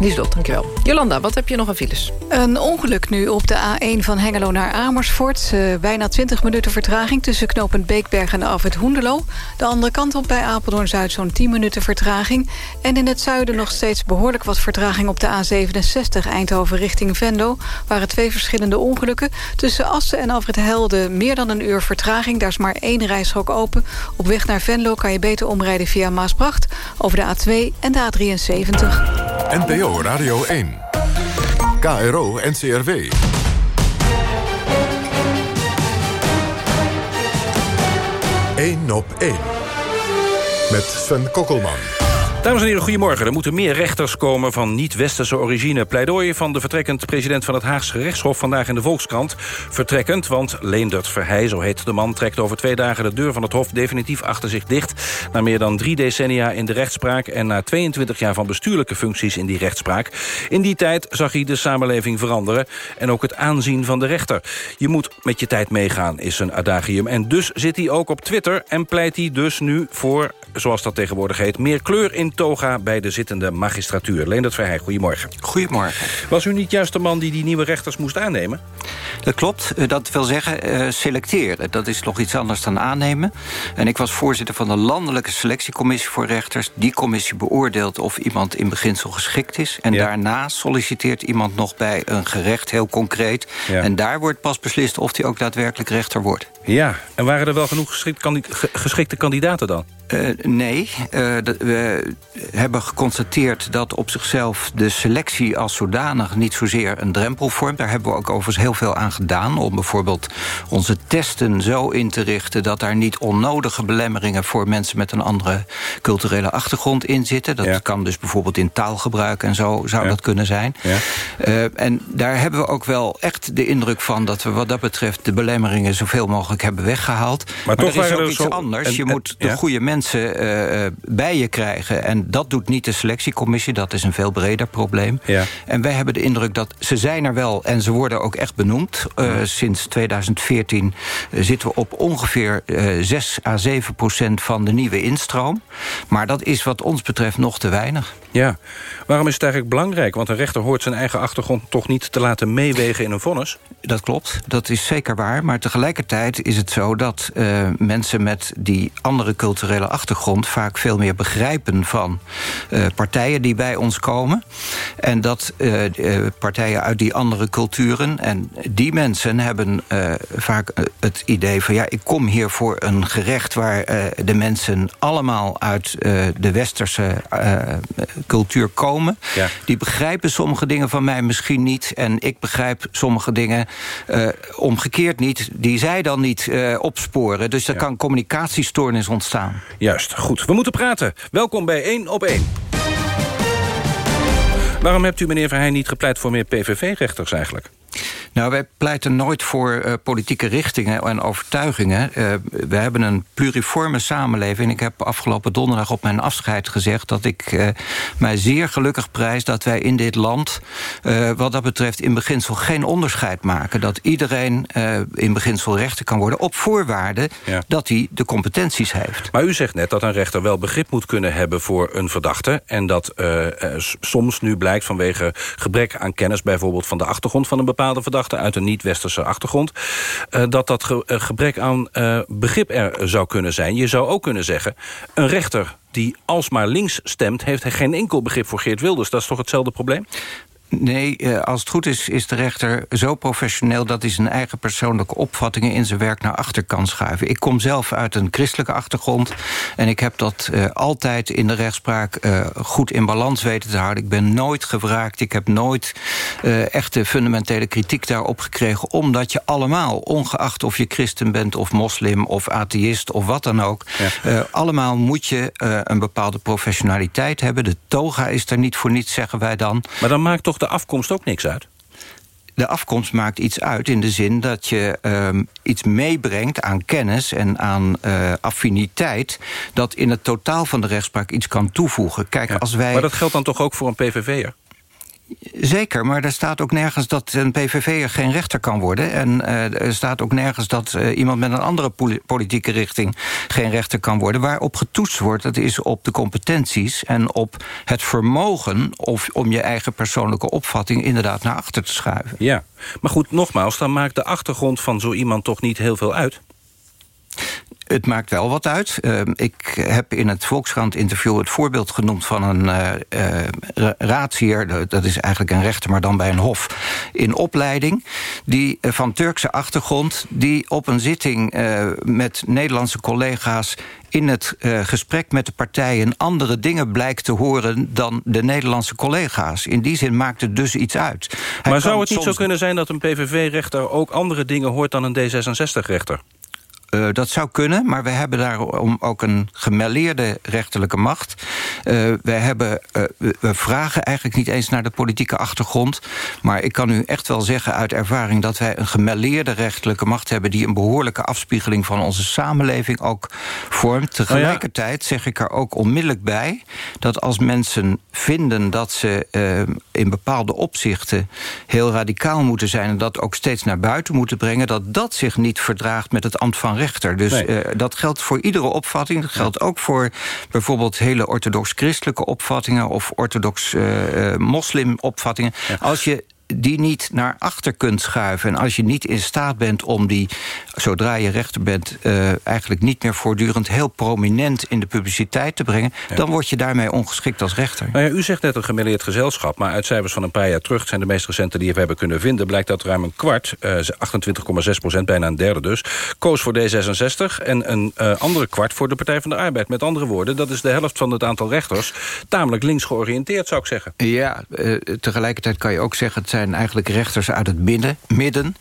Lieselot, dankjewel. Jolanda, wat heb je nog aan files? Een ongeluk nu op de A1 van Hengelo naar Amersfoort. Eh, bijna 20 minuten vertraging tussen knooppunt Beekberg en Afrit Hoenderloo. De andere kant op bij Apeldoorn-Zuid zo'n 10 minuten vertraging. En in het zuiden nog steeds behoorlijk wat vertraging op de A67 Eindhoven richting Venlo. Waren twee verschillende ongelukken. Tussen Assen en Afrit Helden meer dan een uur vertraging. Daar is maar één reishok open. Op weg naar Venlo kan je beter omrijden via Maasbracht... over de A2 en de A73. NPO Radio 1. KRO NCRW. Eén op één. Met Sven Kokkelman. Dames en heren, goedemorgen. Er moeten meer rechters komen van niet-westerse origine. Pleidooi van de vertrekkend president van het Haagse gerechtshof... vandaag in de Volkskrant. Vertrekkend, want Leendert Verheij, zo heet de man... trekt over twee dagen de deur van het hof definitief achter zich dicht. Na meer dan drie decennia in de rechtspraak... en na 22 jaar van bestuurlijke functies in die rechtspraak. In die tijd zag hij de samenleving veranderen... en ook het aanzien van de rechter. Je moet met je tijd meegaan, is een adagium. En dus zit hij ook op Twitter en pleit hij dus nu voor... zoals dat tegenwoordig heet, meer kleur in toga bij de zittende magistratuur. Leendert Verheij, goedemorgen. Goedemorgen. Was u niet juist de man die die nieuwe rechters moest aannemen? Dat klopt. Eh, Dat wil zeggen eh, selecteren. Dat is nog iets anders dan aannemen. En ik was voorzitter van de Landelijke Selectiecommissie voor Rechters. Die commissie beoordeelt of iemand in beginsel geschikt is. En daarna solliciteert iemand nog bij een gerecht, heel concreet. Ja. En daar wordt pas beslist of hij ook daadwerkelijk rechter wordt. Ja, en waren er wel genoeg geschikt geschikte kandidaten dan? Eh, nee, Eh, we hebben geconstateerd dat op zichzelf de selectie als zodanig niet zozeer een drempel vormt. Daar hebben we ook overigens heel veel aan gedaan. Om bijvoorbeeld onze testen zo in te richten dat daar niet onnodige belemmeringen voor mensen met een andere culturele achtergrond in zitten. Dat kan dus bijvoorbeeld in taalgebruik en zo zou dat kunnen zijn. Eh, en daar hebben we ook wel echt de indruk van dat we wat dat betreft de belemmeringen zoveel mogelijk hebben weggehaald. Maar, toch er is ook er iets zo- anders. en- je en- moet de ja? goede mensen eh, eh, bij je krijgen. En dat doet niet de selectiecommissie. Dat is een veel breder probleem. Ja. En wij hebben de indruk dat ze zijn er wel en ze worden ook echt benoemd. Eh, Sinds 2014 eh, zitten we op ongeveer eh 6 à 7 procent van de nieuwe instroom. Maar dat is wat ons betreft nog te weinig. Ja. Waarom is het eigenlijk belangrijk? Want een rechter hoort zijn eigen achtergrond toch niet te laten meewegen in een vonnis? Dat klopt, dat is zeker waar. Maar tegelijkertijd is het zo dat eh, mensen met die andere culturele achtergrond... vaak veel meer begrijpen van eh, partijen die bij ons komen. En dat eh, partijen uit die andere culturen... en die mensen hebben vaak het idee van... ja, ik kom hier voor een gerecht waar de mensen allemaal uit de westerse... cultuur komen. Ja. Die begrijpen sommige dingen van mij misschien niet. En ik begrijp sommige dingen eh, omgekeerd niet. Die zij dan niet eh, opsporen. Dus er kan communicatiestoornis ontstaan. Juist, goed. We moeten praten. Welkom bij 1 op 1. Waarom hebt u, meneer Verheij, niet gepleit voor meer PVV-rechters eigenlijk? Nou, wij pleiten nooit voor eh, politieke richtingen en overtuigingen. Eh, we hebben een pluriforme samenleving. Ik heb afgelopen donderdag op mijn afscheid gezegd... dat ik eh, mij zeer gelukkig prijs dat wij in dit land... wat dat betreft in beginsel geen onderscheid maken. Dat iedereen in beginsel rechter kan worden... op voorwaarde Ja. dat hij de competenties heeft. Maar u zegt net dat een rechter wel begrip moet kunnen hebben voor een verdachte... en dat soms nu blijkt vanwege gebrek aan kennis... bijvoorbeeld van de achtergrond van een bepaalde verdachte... uit een niet-westerse achtergrond... eh, dat dat eh, gebrek aan eh, begrip er zou kunnen zijn. Je zou ook kunnen zeggen, een rechter die alsmaar links stemt... heeft geen enkel begrip voor Geert Wilders. Dat is toch hetzelfde probleem? Nee, eh, als het goed is, is de rechter zo professioneel... dat hij zijn eigen persoonlijke opvattingen in zijn werk naar achter kan schuiven. Ik kom zelf uit een christelijke achtergrond... en ik heb dat eh, altijd in de rechtspraak eh, goed in balans weten te houden. Ik ben nooit gevraagd, ik heb nooit echte fundamentele kritiek daarop gekregen... omdat je allemaal, ongeacht of je christen bent of moslim of atheïst... of wat dan ook, allemaal moet je een bepaalde professionaliteit hebben. De toga is er niet voor niets, zeggen wij dan. Maar dan maakt toch de afkomst ook niks uit? De afkomst maakt iets uit in de zin dat je ehm, iets meebrengt aan kennis en aan eh, affiniteit... dat in het totaal van de rechtspraak iets kan toevoegen. Kijk, als wij... Maar dat geldt dan toch ook voor een PVV'er? Zeker, maar er staat ook nergens dat een PVV'er geen rechter kan worden. En eh, er staat ook nergens dat eh, iemand met een andere poli- politieke richting... geen rechter kan worden. Waarop getoetst wordt, dat is op de competenties... en op het vermogen of, om je eigen persoonlijke opvatting... inderdaad naar achter te schuiven. Ja, maar goed, nogmaals, dan maakt de achtergrond van zo iemand toch niet heel veel uit? Het maakt wel wat uit. Uh, ik heb in het Volkskrant-interview het voorbeeld genoemd van een uh, raadsheer... dat is eigenlijk een rechter, maar dan bij een hof, in opleiding... die van Turkse achtergrond, die op een zitting met Nederlandse collega's in het uh, gesprek met de partijen andere dingen blijkt te horen dan de Nederlandse collega's. In die zin maakt het dus iets uit. Hij maar zou het niet soms... zo kunnen zijn dat een PVV-rechter ook andere dingen hoort dan een D66-rechter? Uh, dat zou kunnen, maar we hebben daarom ook een gemêleerde rechterlijke macht. Uh, we, hebben, uh, we vragen eigenlijk niet eens naar de politieke achtergrond. Maar ik kan u echt wel zeggen uit ervaring... dat wij een gemêleerde rechterlijke macht hebben... die een behoorlijke afspiegeling van onze samenleving ook vormt. Tegelijkertijd zeg ik er ook onmiddellijk bij... dat als mensen vinden dat ze in bepaalde opzichten... heel radicaal moeten zijn en dat ook steeds naar buiten moeten brengen... dat dat zich niet verdraagt met het ambt van rechter. Dus nee. uh, dat geldt voor iedere opvatting. Dat geldt ook voor bijvoorbeeld hele orthodox-christelijke opvattingen... of orthodox-moslim-opvattingen. Uh, ja. Als je die niet naar achter kunt schuiven... en als je niet in staat bent om die, zodra je rechter bent... Uh, eigenlijk niet meer voortdurend heel prominent in de publiciteit te brengen... Ja. dan word je daarmee ongeschikt als rechter. Nou ja, u zegt net een gemêleerd gezelschap... maar uit cijfers van een paar jaar terug... zijn de meest recente die we hebben kunnen vinden... blijkt dat ruim een kwart, uh, 28,6 procent, bijna een derde dus... koos voor D66 en een uh, andere kwart voor de Partij van de Arbeid. Met andere woorden, dat is de helft van het aantal rechters... tamelijk links georiënteerd, zou ik zeggen. Ja, tegelijkertijd kan je ook zeggen... Het zijn eigenlijk rechters uit het midden. midden.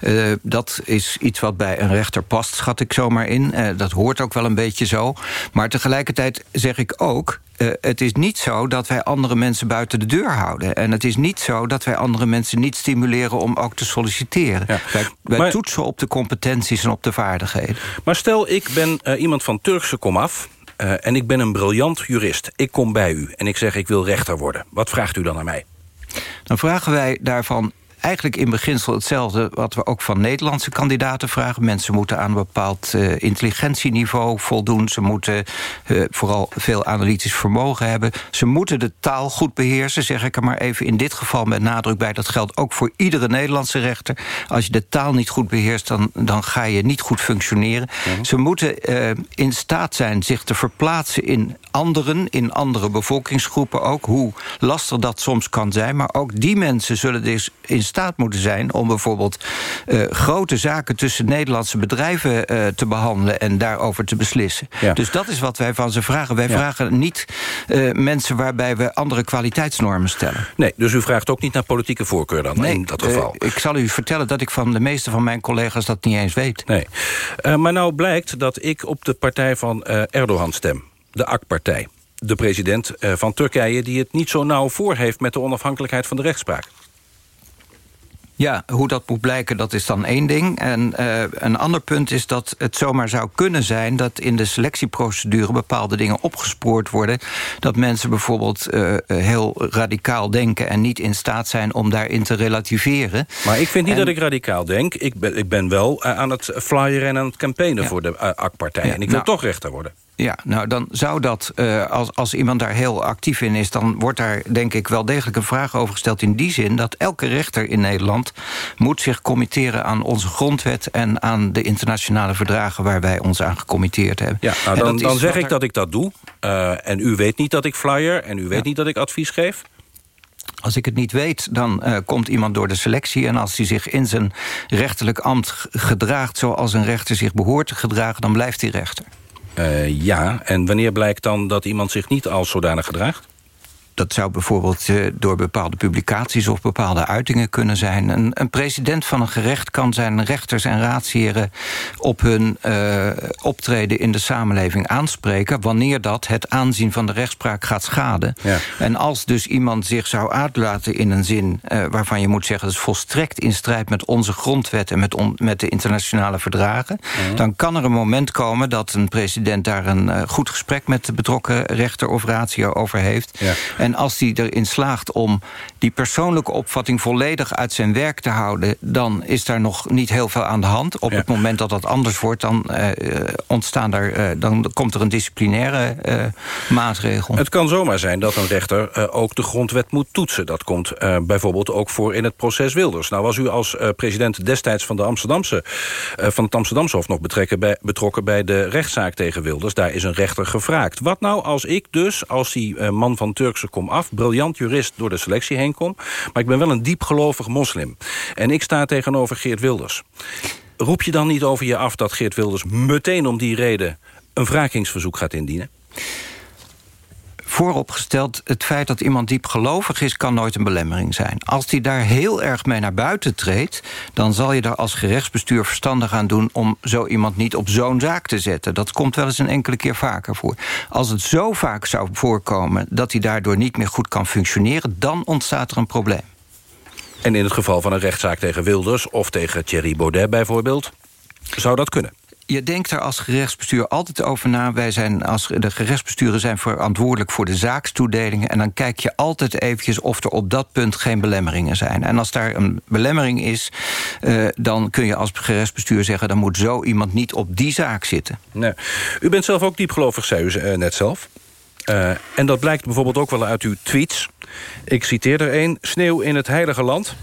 Uh, dat is iets wat bij een rechter past, schat ik zomaar in. Uh, dat hoort ook wel een beetje zo. Maar tegelijkertijd zeg ik ook... Uh, het is niet zo dat wij andere mensen buiten de deur houden. En het is niet zo dat wij andere mensen niet stimuleren... om ook te solliciteren. Ja. Wij, wij maar, toetsen op de competenties en op de vaardigheden. Maar stel, ik ben uh, iemand van Turkse komaf... Uh, en ik ben een briljant jurist. Ik kom bij u en ik zeg ik wil rechter worden. Wat vraagt u dan aan mij? Dan vragen wij daarvan eigenlijk in beginsel hetzelfde... wat we ook van Nederlandse kandidaten vragen. Mensen moeten aan een bepaald uh, intelligentieniveau voldoen. Ze moeten uh, vooral veel analytisch vermogen hebben. Ze moeten de taal goed beheersen, zeg ik er maar even in dit geval met nadruk bij. Dat geldt ook voor iedere Nederlandse rechter. Als je de taal niet goed beheerst, dan, dan ga je niet goed functioneren. Ze moeten uh, in staat zijn zich te verplaatsen in anderen... in andere bevolkingsgroepen ook, hoe lastig dat soms kan zijn. Maar ook die mensen zullen dus in staat staat moeten zijn... om bijvoorbeeld eh, grote zaken tussen Nederlandse bedrijven eh, te behandelen... en daarover te beslissen. Ja. Dus dat is wat wij van ze vragen. Wij Ja. vragen niet eh, mensen waarbij we andere kwaliteitsnormen stellen. Nee, dus u vraagt ook niet naar politieke voorkeur dan in dat geval? Ik zal u vertellen dat ik van de meeste van mijn collega's dat niet eens weet. Nee. Maar nou blijkt dat ik op de partij van Erdogan stem. De AK-partij. De president van Turkije die het niet zo nauw voor heeft... met de onafhankelijkheid van de rechtspraak. Ja, hoe dat moet blijken, dat is dan één ding. En eh, een ander punt is dat het zomaar zou kunnen zijn... dat in de selectieprocedure bepaalde dingen opgespoord worden. Dat mensen bijvoorbeeld eh, heel radicaal denken... en niet in staat zijn om daarin te relativeren. Maar ik vind niet En- dat ik radicaal denk. Ik ben, ik ben wel eh, aan het flyeren en aan het campaignen voor de AK-partij. Ja, en ik wil nou- toch rechter worden. Ja, nou dan zou dat, eh, als, als iemand daar heel actief in is... dan wordt daar denk ik wel degelijk een vraag over gesteld... in die zin dat elke rechter in Nederland moet zich committeren... aan onze grondwet en aan de internationale verdragen... waar wij ons aan gecommitteerd hebben. Ja, nou, dan, dan zeg ik er- dat ik dat doe. Eh, en u weet niet dat ik flyer en u weet niet dat ik advies geef. Als ik het niet weet, dan eh, komt iemand door de selectie... en als hij zich in zijn rechterlijk ambt gedraagt... zoals een rechter zich behoort te gedragen, dan blijft hij rechter. Eh, ja, en wanneer blijkt dan dat iemand zich niet als zodanig gedraagt? Dat zou bijvoorbeeld eh, door bepaalde publicaties of bepaalde uitingen kunnen zijn. Een, een president van een gerecht kan zijn rechters en raadsheren... op hun eh, optreden in de samenleving aanspreken... wanneer dat het aanzien van de rechtspraak gaat schaden. Ja. En als dus iemand zich zou uitlaten in een zin... eh, waarvan je moet zeggen dat is volstrekt in strijd met onze grondwet... en met, on- met de internationale verdragen... dan kan er een moment komen dat een president daar een goed gesprek... met de betrokken rechter of raadsheer over heeft... Ja. En als hij erin slaagt om die persoonlijke opvatting volledig uit zijn werk te houden... dan is daar nog niet heel veel aan de hand. Op Ja. het moment dat dat anders wordt, dan, eh, eh, ontstaan er, eh, dan komt er een disciplinaire maatregel. Het kan zomaar zijn dat een rechter ook de grondwet moet toetsen. Dat komt bijvoorbeeld ook voor in het proces Wilders. Nou was u als president destijds van, de Amsterdamse, van het Amsterdamse Hof... nog betrekken bij, betrokken bij de rechtszaak tegen Wilders. Daar is een rechter gevraagd. Wat nou als ik dus, als die man van Turkse kom af... briljant jurist door de selectie heen kom... maar ik ben wel een diepgelovig moslim. En ik sta tegenover Geert Wilders. Roep je dan niet over je af dat Geert Wilders meteen om die reden... een wrakingsverzoek gaat indienen? Vooropgesteld, het feit dat iemand diep gelovig is... kan nooit een belemmering zijn. Als die daar heel erg mee naar buiten treedt... dan zal je daar als gerechtsbestuur verstandig aan doen... om zo iemand niet op zo'n zaak te zetten. Dat komt wel eens een enkele keer vaker voor. Als het zo vaak zou voorkomen dat hij daardoor niet meer goed kan functioneren... dan ontstaat er een probleem. En in het geval van een rechtszaak tegen Wilders... of tegen Thierry Baudet bijvoorbeeld, zou dat kunnen? Je denkt er als gerechtsbestuur altijd over na. Wij zijn als de gerechtsbesturen zijn verantwoordelijk voor de zaakstoedelingen. En dan kijk je altijd eventjes of er op dat punt geen belemmeringen zijn. En als daar een belemmering is, eh, dan kun je als gerechtsbestuur zeggen... dan moet zo iemand niet op die zaak zitten. Nee. U bent zelf ook diepgelovig, zei u eh, net zelf. Eh, en dat blijkt bijvoorbeeld ook wel uit uw tweets. Ik citeer er een. Sneeuw in het heilige land.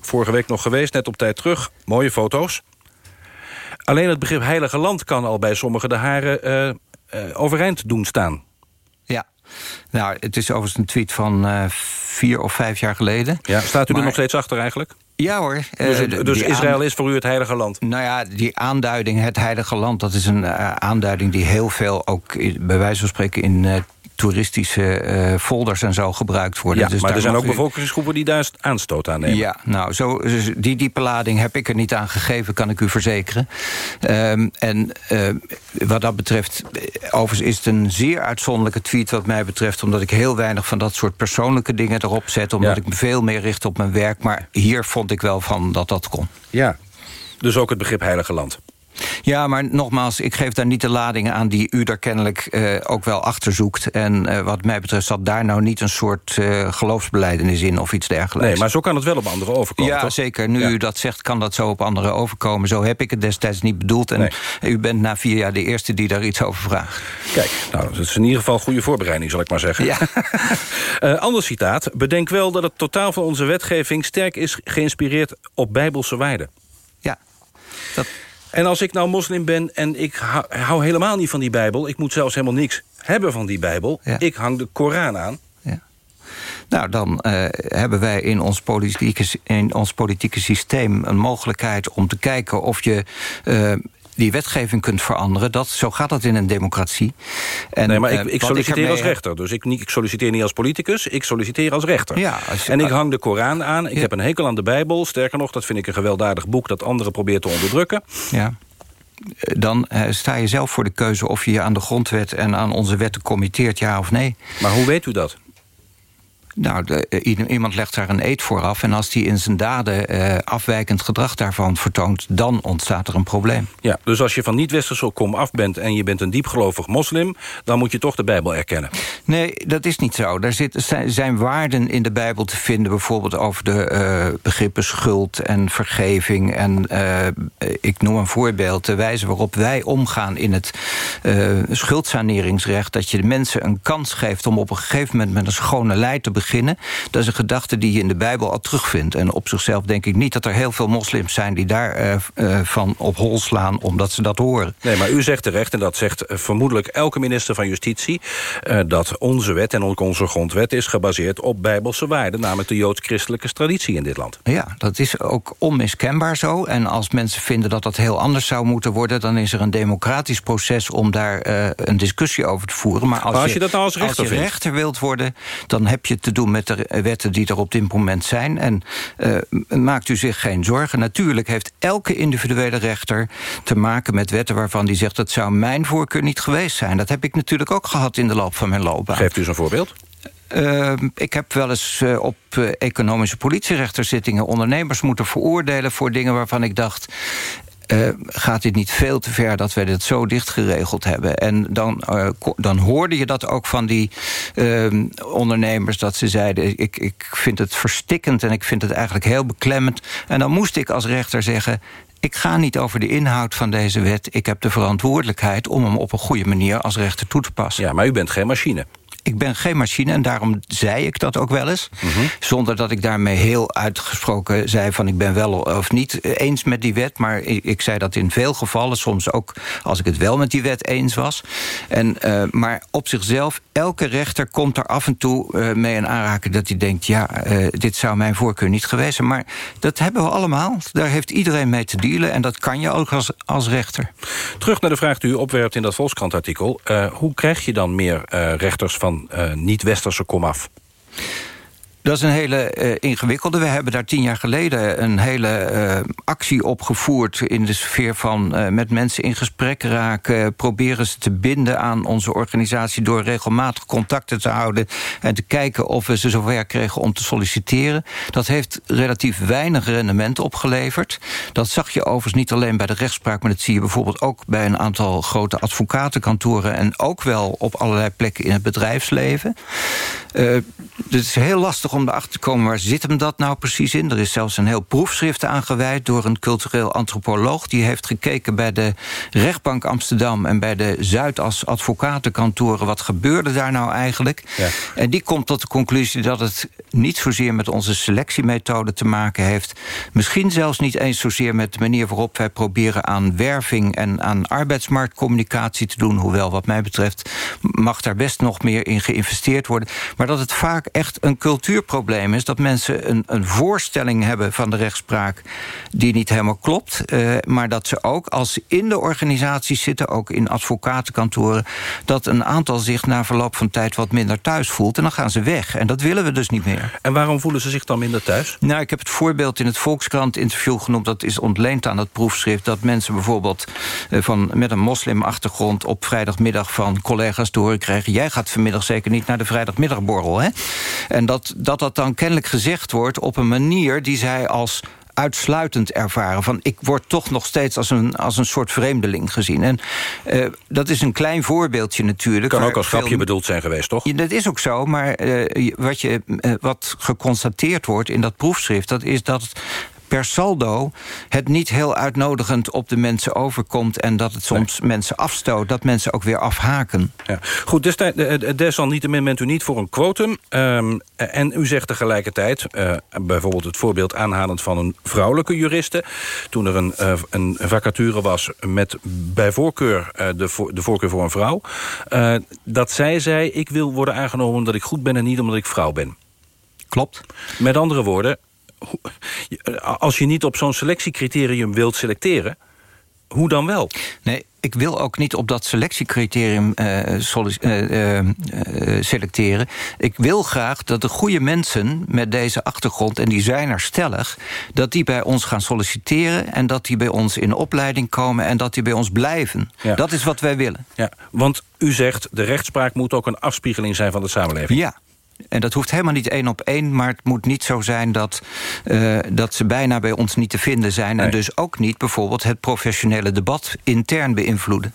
Vorige week nog geweest, net op tijd terug. Mooie foto's. Alleen het begrip heilige land kan al bij sommigen de haren eh, eh, overeind doen staan. Ja. Nou, het is overigens een tweet van eh, vier of vijf jaar geleden. Ja, staat u Maar- er nog steeds achter eigenlijk? Ja hoor. Dus, dus Israël aan- is voor u het heilige land? Nou ja, die aanduiding, het heilige land... dat is een aanduiding die heel veel ook bij wijze van spreken... in toeristische eh, folders en zo gebruikt worden. Ja, Dus maar er zijn ook u- bevolkingsgroepen die daar aanstoot aan nemen. Ja, nou, zo, dus die diepe lading heb ik er niet aan gegeven, kan ik u verzekeren. Ehm, en eh, wat dat betreft, eh, overigens is het een zeer uitzonderlijke tweet wat mij betreft... omdat ik heel weinig van dat soort persoonlijke dingen erop zet... omdat Ja. ik me veel meer richt op mijn werk. Maar hier vond ik wel van dat dat kon. Ja, dus ook het begrip heilige land. Ja, maar nogmaals, ik geef daar niet de ladingen aan... die u daar kennelijk eh, ook wel achter zoekt. En eh, wat mij betreft zat daar nou niet een soort eh geloofsbeleidenis in... of iets dergelijks. Nee, maar zo kan het wel op anderen overkomen, Ja, toch? zeker. Nu Ja. u dat zegt, kan dat zo op anderen overkomen. Zo heb ik het destijds niet bedoeld. En u bent na vier jaar de eerste die daar iets over vraagt. Kijk, nou, dat is in ieder geval goede voorbereiding, zal ik maar zeggen. Ja. Ander citaat. Bedenk wel dat het totaal van onze wetgeving... sterk is geïnspireerd op bijbelse waarden. Ja. Dat... En als ik nou moslim ben en ik hou, hou helemaal niet van die bijbel... ik moet zelfs helemaal niks hebben van die bijbel... ik hang de Koran aan... Nou, dan uh, hebben wij in ons, politieke, in ons politieke systeem een mogelijkheid om te kijken of je. Uh, die wetgeving kunt veranderen. Dat, zo gaat dat in een democratie. En, nee, maar ik, ik solliciteer ik als rechter. Dus ik, niet, ik solliciteer niet als politicus, ik solliciteer als rechter. Ja, als en ik hang de Koran aan. Ik ja. heb een hekel aan de Bijbel. Sterker nog, dat vind ik een gewelddadig boek... dat anderen probeert te onderdrukken. Ja dan uh, sta je zelf voor de keuze of je je aan de grondwet en aan onze wetten committeert, ja of nee. Maar hoe weet u dat? Nou, de, iemand legt daar een eed voor af... en als die in zijn daden uh, afwijkend gedrag daarvan vertoont... dan ontstaat er een probleem. Ja, dus als je van niet-westerse kom af bent... en je bent een diepgelovig moslim... dan moet je toch de Bijbel erkennen. Nee, dat is niet zo. Er zit, zijn waarden in de Bijbel te vinden... bijvoorbeeld over de uh, begrippen schuld en vergeving. En uh, ik noem een voorbeeld. De wijze waarop wij omgaan in het schuldsaneringsrecht... dat je de mensen een kans geeft om op een gegeven moment... met een schone lei te beginnen beginnen. Dat is een gedachte die je in de Bijbel al terugvindt. En op zichzelf denk ik niet dat er heel veel moslims zijn... die daarvan uh, uh, van op hol slaan omdat ze dat horen. Nee, maar u zegt terecht, en dat zegt uh, vermoedelijk elke minister van Justitie... dat onze wet en ook onze grondwet is gebaseerd op bijbelse waarden... namelijk de joods-christelijke traditie in dit land. Ja, dat is ook onmiskenbaar zo. En als mensen vinden dat dat heel anders zou moeten worden... dan is er een democratisch proces om daar een discussie over te voeren. Maar als, maar als je, je, dat nou als rechter, als je rechter wilt worden... dan heb je te doen met de wetten die er op dit moment zijn. En uh, maakt u zich geen zorgen. Natuurlijk heeft elke individuele rechter te maken met wetten... waarvan die zegt, dat zou mijn voorkeur niet geweest zijn. Dat heb ik natuurlijk ook gehad in de loop van mijn loopbaan. Geeft u eens een voorbeeld? Uh, ik heb wel eens uh, op uh, economische politierechterzittingen ondernemers moeten veroordelen voor dingen waarvan ik dacht. Uh, gaat dit niet veel te ver dat wij dit zo dicht geregeld hebben? En dan, uh, dan hoorde je dat ook van die uh, ondernemers... dat ze zeiden, ik, ik vind het verstikkend en ik vind het eigenlijk heel beklemmend. En dan moest ik als rechter zeggen... Ik ga niet over de inhoud van deze wet. Ik heb de verantwoordelijkheid om hem op een goede manier als rechter toe te passen. Ja, maar u bent geen machine ik ben geen machine en daarom zei ik dat ook wel eens. Mm -hmm. Zonder dat ik daarmee heel uitgesproken zei van ik ben wel of niet eens met die wet. Maar ik, ik zei dat in veel gevallen, soms ook als ik het wel met die wet eens was. En, uh, maar op zichzelf, elke rechter komt er af en toe uh, mee in aanraken dat hij denkt... ja, uh, dit zou mijn voorkeur niet geweest zijn. Maar dat hebben we allemaal. Daar heeft iedereen mee te dealen en dat kan je ook als, als rechter. Terug naar de vraag die u opwerpt in dat Volkskrant-artikel. hoe krijg je dan meer rechters van uh, niet-westerse komaf? Dat is een hele uh, ingewikkelde. We hebben daar tien jaar geleden een hele uh, actie opgevoerd... in de sfeer van uh, met mensen in gesprek raken... proberen ze te binden aan onze organisatie... door regelmatig contacten te houden... en te kijken of we ze zover kregen om te solliciteren. Dat heeft relatief weinig rendement opgeleverd. Dat zag je overigens niet alleen bij de rechtspraak... maar dat zie je bijvoorbeeld ook bij een aantal grote advocatenkantoren... en ook wel op allerlei plekken in het bedrijfsleven. Het is heel lastig om erachter te komen waar zit hem dat nou precies in. Er is zelfs een heel proefschrift aangeweid door een cultureel antropoloog. Die heeft gekeken bij de rechtbank Amsterdam en bij de Zuidas advocatenkantoren. Wat gebeurde daar nou eigenlijk? Ja. En die komt tot de conclusie dat het niet zozeer met onze selectiemethode te maken heeft. Misschien zelfs niet eens zozeer met de manier waarop wij proberen aan werving en aan arbeidsmarktcommunicatie te doen. Hoewel wat mij betreft mag daar best nog meer in geïnvesteerd worden. Maar dat het vaak echt een cultuurprobleem is dat mensen een, een voorstelling hebben van de rechtspraak die niet helemaal klopt. Uh, maar dat ze ook, als ze in de organisatie zitten, ook in advocatenkantoren, dat een aantal zich na verloop van tijd wat minder thuis voelt. En dan gaan ze weg. En dat willen we dus niet meer. En waarom voelen ze zich dan minder thuis? Nou, ik heb het voorbeeld in het Volkskrant-interview genoemd. Dat is ontleend aan dat proefschrift. Dat mensen bijvoorbeeld uh, van, met een moslimachtergrond op vrijdagmiddag van collega's te horen krijgen. Jij gaat vanmiddag zeker niet naar de vrijdagmiddagborrel. Hè? En dat, dat dat dan kennelijk gezegd wordt op een manier die zij als uitsluitend ervaren. Van ik word toch nog steeds als een, als een soort vreemdeling gezien. En uh, dat is een klein voorbeeldje natuurlijk. Kan ook als grapje veel... bedoeld zijn geweest, toch? Ja, dat is ook zo, maar uh, wat, je, uh, wat geconstateerd wordt in dat proefschrift... dat is dat per saldo het niet heel uitnodigend op de mensen overkomt... en dat het soms nee. mensen afstoot, dat mensen ook weer afhaken. Ja. Goed, desalniettemin bent u niet voor een quotum. Um, en u zegt tegelijkertijd, uh, bijvoorbeeld het voorbeeld aanhalend van een vrouwelijke juriste... toen er een, uh, een vacature was met bij voorkeur uh, de, de voorkeur voor een vrouw... dat zij zei, ik wil worden aangenomen omdat ik goed ben en niet omdat ik vrouw ben. Klopt. Met andere woorden, als je niet op zo'n selectiecriterium wilt selecteren... hoe dan wel? Nee, ik wil ook niet op dat selectiecriterium eh, eh, eh, selecteren. Ik wil graag dat de goede mensen met deze achtergrond... en die zijn er stellig, dat die bij ons gaan solliciteren... en dat die bij ons in opleiding komen en dat die bij ons blijven. Ja. Dat is wat wij willen. Ja, want u zegt, de rechtspraak moet ook een afspiegeling zijn van de samenleving. Ja. En dat hoeft helemaal niet één op één, maar het moet niet zo zijn dat, eh, dat ze bijna bij ons niet te vinden zijn. En dus ook niet bijvoorbeeld het professionele debat intern beïnvloeden.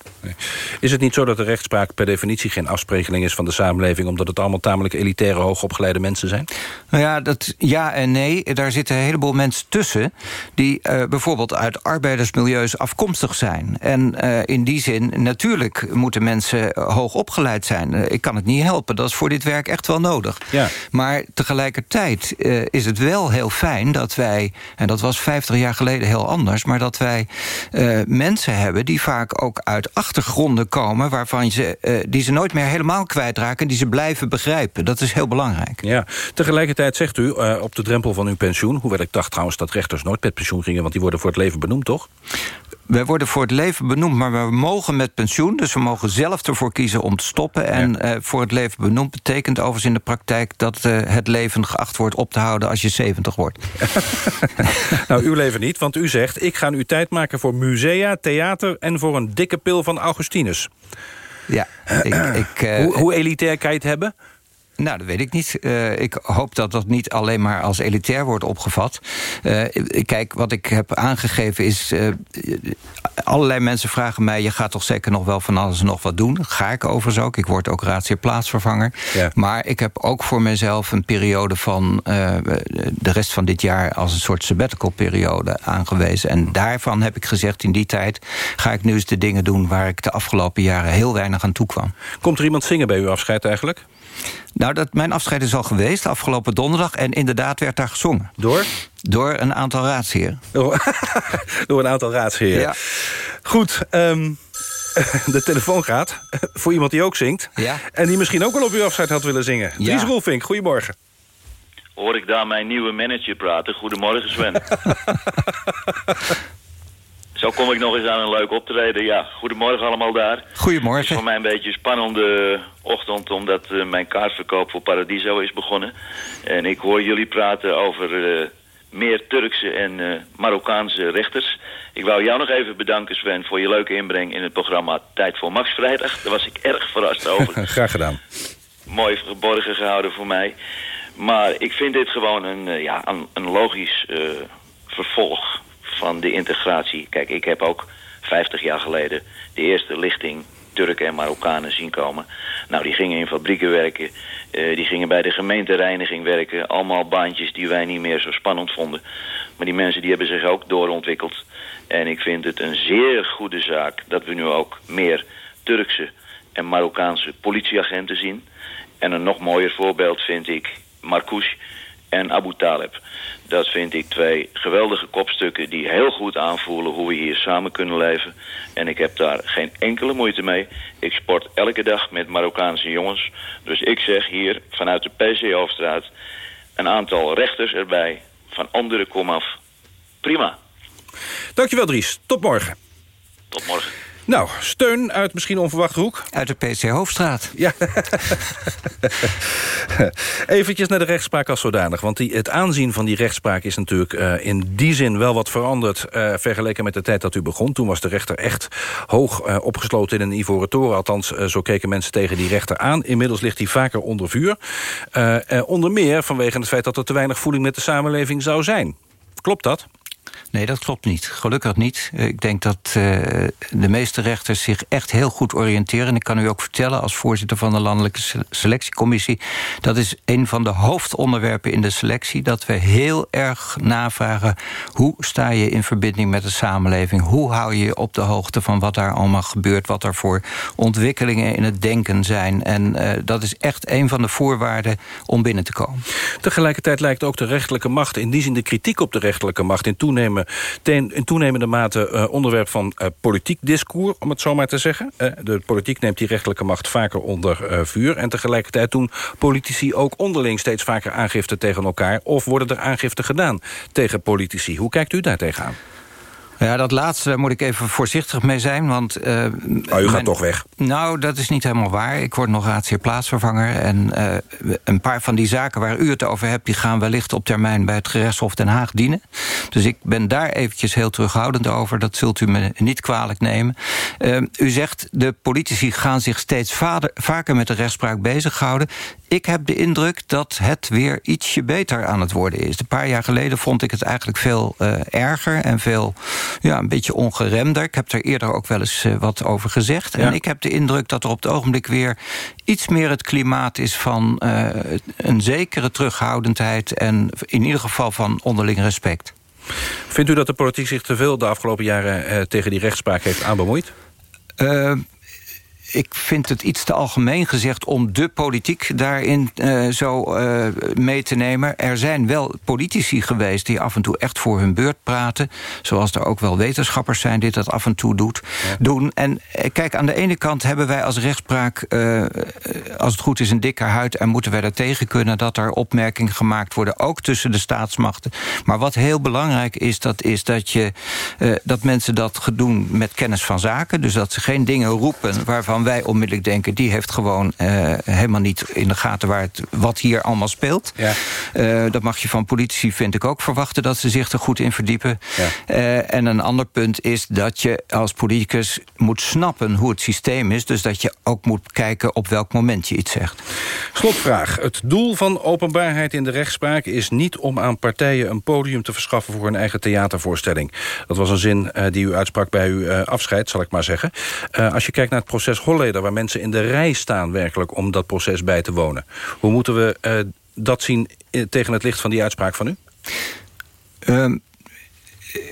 Is het niet zo dat de rechtspraak per definitie geen afspiegeling is van de samenleving... omdat het allemaal tamelijk elitaire, hoogopgeleide mensen zijn? Nou ja, dat, ja en nee. Daar zitten een heleboel mensen tussen... die eh, bijvoorbeeld uit arbeidersmilieus afkomstig zijn. En eh, in die zin, natuurlijk moeten mensen hoog opgeleid zijn. Ik kan het niet helpen, dat is voor dit werk echt wel nodig. Ja. Maar tegelijkertijd eh, is het wel heel fijn dat wij... en dat was 50 jaar geleden heel anders... maar dat wij eh, mensen hebben die vaak ook uit achtergronden komen... Waarvan ze, eh, die ze nooit meer helemaal kwijtraken... die ze blijven begrijpen. Dat is heel belangrijk. Ja, tegelijkertijd zegt u op de drempel van uw pensioen... hoewel ik dacht trouwens dat rechters nooit met pensioen gingen... want die worden voor het leven benoemd, toch? Wij worden voor het leven benoemd, maar we mogen met pensioen. Dus we mogen zelf ervoor kiezen om te stoppen. En eh, voor het leven benoemd betekent overigens in de praktijk... dat eh, het leven geacht wordt op te houden als je 70 wordt. nou, uw leven niet, want u zegt... ik ga nu tijd maken voor musea, theater... en voor een dikke pil van Augustinus. Ja, ik, ik, eh, hoe, hoe elitair kan je het hebben? Nou, dat weet ik niet. Eh, ik hoop dat dat niet alleen maar als elitair wordt opgevat. Eh, kijk, wat ik heb aangegeven is... eh, allerlei mensen vragen mij... je gaat toch zeker nog wel van alles en nog wat doen? Ga ik overigens ook. Ik word ook raadsheer plaatsvervanger. Maar ik heb ook voor mezelf een periode van... de rest van dit jaar als een soort sabbatical periode aangewezen. En daarvan heb ik gezegd, in die tijd... ga ik nu eens de dingen doen waar ik de afgelopen jaren heel weinig aan toe kwam. Komt er iemand zingen bij uw afscheid eigenlijk? Nou, dat, mijn afscheid is al geweest, afgelopen donderdag. En inderdaad werd daar gezongen. Door? Door een aantal raadsheren. Door een aantal raadsheren. Ja. Goed, ehm, de telefoon gaat voor iemand die ook zingt. Ja. En die misschien ook wel op uw afscheid had willen zingen. Ja. Dries Roelvink, goedemorgen. Hoor ik daar mijn nieuwe manager praten? Goedemorgen Sven. Zo kom ik nog eens aan een leuk optreden. Ja, goedemorgen allemaal daar. Goedemorgen. Het is voor mij een beetje een spannende ochtend... omdat eh, mijn kaartverkoop voor Paradiso is begonnen. En ik hoor jullie praten over eh, meer Turkse en eh, Marokkaanse rechters. Ik wou jou nog even bedanken Sven voor je leuke inbreng in het programma Tijd voor Max Vrijdag. Daar was ik erg verrast over. Graag gedaan. mooi geborgen gehouden voor mij. Maar ik vind dit gewoon een, ja, een, een logisch vervolg van de integratie. Kijk, ik heb ook 50 jaar geleden de eerste lichting Turken en Marokkanen zien komen. Nou, die gingen in fabrieken werken. eh, die gingen bij de gemeentereiniging werken. Allemaal baantjes die wij niet meer zo spannend vonden. Maar die mensen die hebben zich ook doorontwikkeld. En ik vind het een zeer goede zaak dat we nu ook meer Turkse en Marokkaanse politieagenten zien. En een nog mooier voorbeeld vind ik Marcouch en Abu Taleb. Dat vind ik twee geweldige kopstukken die heel goed aanvoelen hoe we hier samen kunnen leven. En ik heb daar geen enkele moeite mee. Ik sport elke dag met Marokkaanse jongens. Dus ik zeg hier vanuit de PC Hoofdstraat een aantal rechters erbij van andere komaf. Prima. Dankjewel Dries, tot morgen. Tot morgen. Nou, steun uit misschien onverwachte hoek. Uit de PC Hoofdstraat. Ja. Eventjes naar de rechtspraak als zodanig. Want die, het aanzien van die rechtspraak is natuurlijk eh, in die zin wel wat veranderd... eh, vergeleken met de tijd dat u begon. Toen was de rechter echt hoog eh, opgesloten in een ivoren toren. Althans, zo keken mensen tegen die rechter aan. Inmiddels ligt hij vaker onder vuur. Onder meer vanwege het feit dat er te weinig voeling met de samenleving zou zijn. Klopt dat? Nee, dat klopt niet. Gelukkig niet. Eh, Ik denk dat eh, de meeste rechters zich echt heel goed oriënteren. En ik kan u ook vertellen, als voorzitter van de Landelijke Se- Selectiecommissie... dat is een van de hoofdonderwerpen in de selectie... dat we heel erg navragen... hoe sta je in verbinding met de samenleving? Hoe hou je je op de hoogte van wat daar allemaal gebeurt... wat er voor ontwikkelingen in het denken zijn? En eh, dat is echt een van de voorwaarden om binnen te komen. Tegelijkertijd lijkt ook de rechterlijke macht... in die zin de kritiek op de rechterlijke macht... in toenemende ten, in toenemende mate eh, onderwerp van eh, politiek discours, om het zo maar te zeggen. Eh, de politiek neemt die rechterlijke macht vaker onder vuur. En tegelijkertijd doen politici ook onderling steeds vaker aangifte tegen elkaar. Of worden er aangifte gedaan tegen politici? Hoe kijkt u daar tegenaan? Ja, dat laatste daar moet ik even voorzichtig mee zijn, want... Oh, u gaat toch weg? Nou, dat is niet helemaal waar. Ik word nog raadsheer plaatsvervanger. En eh, een paar van die zaken waar u het over hebt... die gaan wellicht op termijn bij het gerechtshof Den Haag dienen. Dus ik ben daar eventjes heel terughoudend over. Dat zult u me niet kwalijk nemen. Eh, u zegt, de politici gaan zich steeds vader- vaker met de rechtspraak bezighouden. Ik heb de indruk dat het weer ietsje beter aan het worden is. Een paar jaar geleden vond ik het eigenlijk veel erger... en veel, ja, een beetje ongeremder. Ik heb er eerder ook wel eens eh, wat over gezegd. Ja. En ik heb de indruk dat er op het ogenblik weer... iets meer het klimaat is van eh, een zekere terughoudendheid... en in ieder geval van onderling respect. Vindt u dat de politiek zich te veel de afgelopen jaren eh, tegen die rechtspraak heeft aanbemoeid? Eh, ik vind het iets te algemeen gezegd om de politiek daarin eh, zo eh, mee te nemen. Er zijn wel politici geweest die af en toe echt voor hun beurt praten. Zoals er ook wel wetenschappers zijn die dat af en toe doet, doen. En eh, kijk, aan de ene kant hebben wij als rechtspraak... als het goed is een dikke huid en moeten wij daar tegen kunnen... dat er opmerkingen gemaakt worden, ook tussen de staatsmachten. Maar wat heel belangrijk is, dat is dat, je, dat mensen dat doen met kennis van zaken. Dus dat ze geen dingen roepen waarvan wij onmiddellijk denken... die heeft gewoon eh, helemaal niet in de gaten waar het, wat hier allemaal speelt. Eh, dat mag je van politici, vind ik ook, verwachten... dat ze zich er goed in verdiepen. Eh, en een ander punt is dat je als politicus moet snappen hoe het systeem is. Dus dat je ook moet kijken op welk moment je iets zegt. Slotvraag. Het doel van openbaarheid in de rechtspraak is niet om aan partijen een podium te verschaffen voor hun eigen theatervoorstelling. Dat was een zin die u uitsprak bij uw afscheid, zal ik maar zeggen. Als je kijkt naar het proces Holleder, waar mensen in de rij staan werkelijk om dat proces bij te wonen. Hoe moeten we eh, dat zien eh, tegen het licht van die uitspraak van u? Ehm,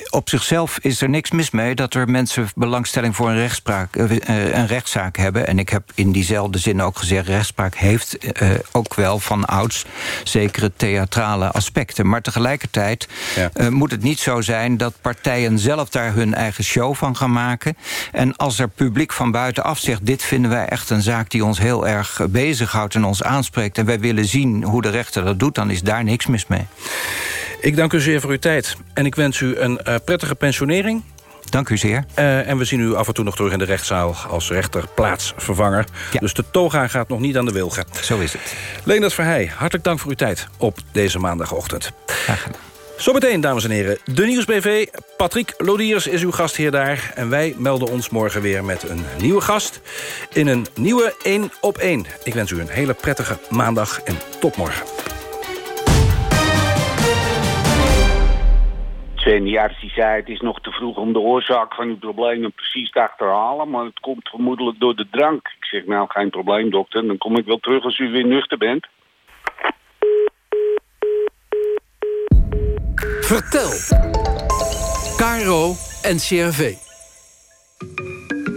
op zichzelf is er niks mis mee dat er mensen belangstelling voor een, rechtspraak, eh, eh, een rechtszaak hebben. En ik heb in diezelfde zin ook gezegd... rechtspraak heeft eh, ook wel van ouds zekere theatrale aspecten. Maar tegelijkertijd moet het niet zo zijn... dat partijen zelf daar hun eigen show van gaan maken. En als er publiek van buitenaf zegt... dit vinden wij echt een zaak die ons heel erg bezighoudt en ons aanspreekt... en wij willen zien hoe de rechter dat doet... dan is daar niks mis mee. Ik dank u zeer voor uw tijd. En ik wens u een prettige pensionering. Dank u zeer. Eh, en we zien u af en toe nog terug in de rechtszaal als rechterplaatsvervanger. Dus de toga gaat nog niet aan de wilgen. Zo is het. Leendert Verheij, hartelijk dank voor uw tijd op deze maandagochtend. Zometeen, dames en heren, de Nieuwsbv. Patrick Lodiers is uw gastheer daar. En wij melden ons morgen weer met een nieuwe gast... in een nieuwe 1 op 1. Ik wens u een hele prettige maandag en tot morgen. Seniaars die zei het is nog te vroeg om de oorzaak van uw problemen precies te achterhalen, maar het komt vermoedelijk door de drank. Ik zeg nou geen probleem dokter, dan kom ik wel terug als u weer nuchter bent. Vertel. Caro en CRV.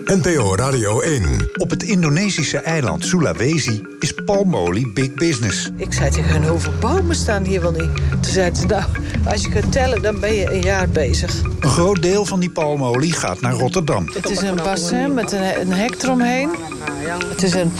NPO Radio 1. Op het Indonesische eiland Sulawesi is palmolie big business. Ik zei tegen hen, hoeveel bomen staan hier wel niet? Toen zeiden ze, nou, als je kunt tellen, dan ben je een jaar bezig. Een groot deel van die palmolie gaat naar Rotterdam. Het is een bassin met een, een hek eromheen. Het is een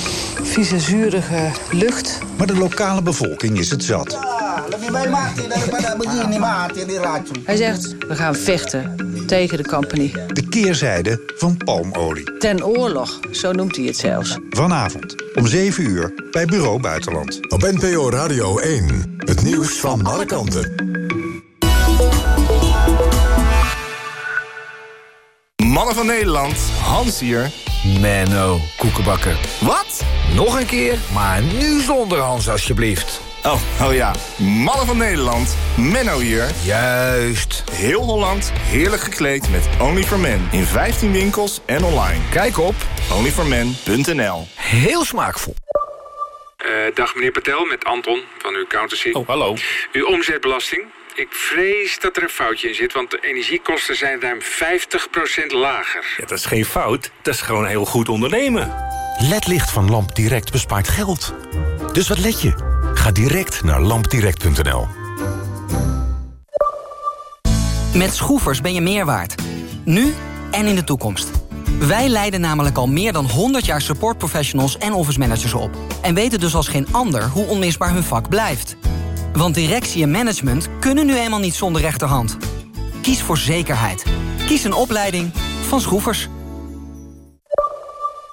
vieze, zurige lucht. Maar de lokale bevolking is het zat. Lebih baik mati daripada begini mati diracun. Hij zegt, we gaan vechten tegen de company. De keerzijde van palmolie. Ten oorlog, zo noemt hij het zelfs. Vanavond om 7 uur bij Bureau Buitenland. Op NPO Radio 1. Het nieuws van alle kanten. Mannen van Nederland, Hans hier. Menno, koekenbakker. Wat? Nog een keer, maar nu zonder Hans alsjeblieft. Oh, oh ja. Mannen van Nederland, Menno hier. Juist. Heel Holland, heerlijk gekleed met Only for Men. In 15 winkels en online. Kijk op onlyformen.nl Heel smaakvol. Eh, dag meneer Patel, met Anton van uw accountancy. Oh, hallo. Uw omzetbelasting. Ik vrees dat er een foutje in zit, want de energiekosten zijn ruim 50% lager. Ja, dat is geen fout, dat is gewoon heel goed ondernemen. LED-licht van Lamp Direct bespaart geld. Dus wat let je? Ga direct naar lampdirect.nl. Met Schroefers ben je meer waard. Nu en in de toekomst. Wij leiden namelijk al meer dan 100 jaar supportprofessionals en office managers op. En weten dus als geen ander hoe onmisbaar hun vak blijft. Want directie en management kunnen nu eenmaal niet zonder rechterhand. Kies voor zekerheid. Kies een opleiding van Schroefers.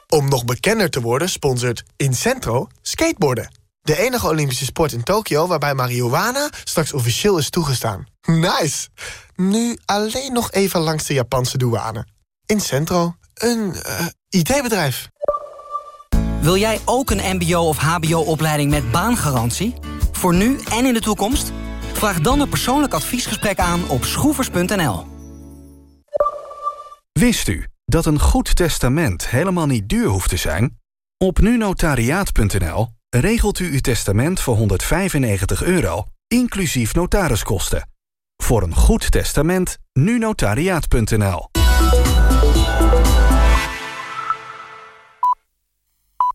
Om nog bekender te worden sponsort Incentro skateboarden. De enige Olympische sport in Tokio waarbij marihuana straks officieel is toegestaan. Nice! Nu alleen nog even langs de Japanse douane. Incentro, een uh, IT-bedrijf. Wil jij ook een mbo- of hbo-opleiding met baangarantie? Voor nu en in de toekomst? Vraag dan een persoonlijk adviesgesprek aan op schroevers.nl. Wist u dat een goed testament helemaal niet duur hoeft te zijn? Op nunotariaat.nl regelt u uw testament voor 195 euro, inclusief notariskosten. Voor een goed testament, nunotariaat.nl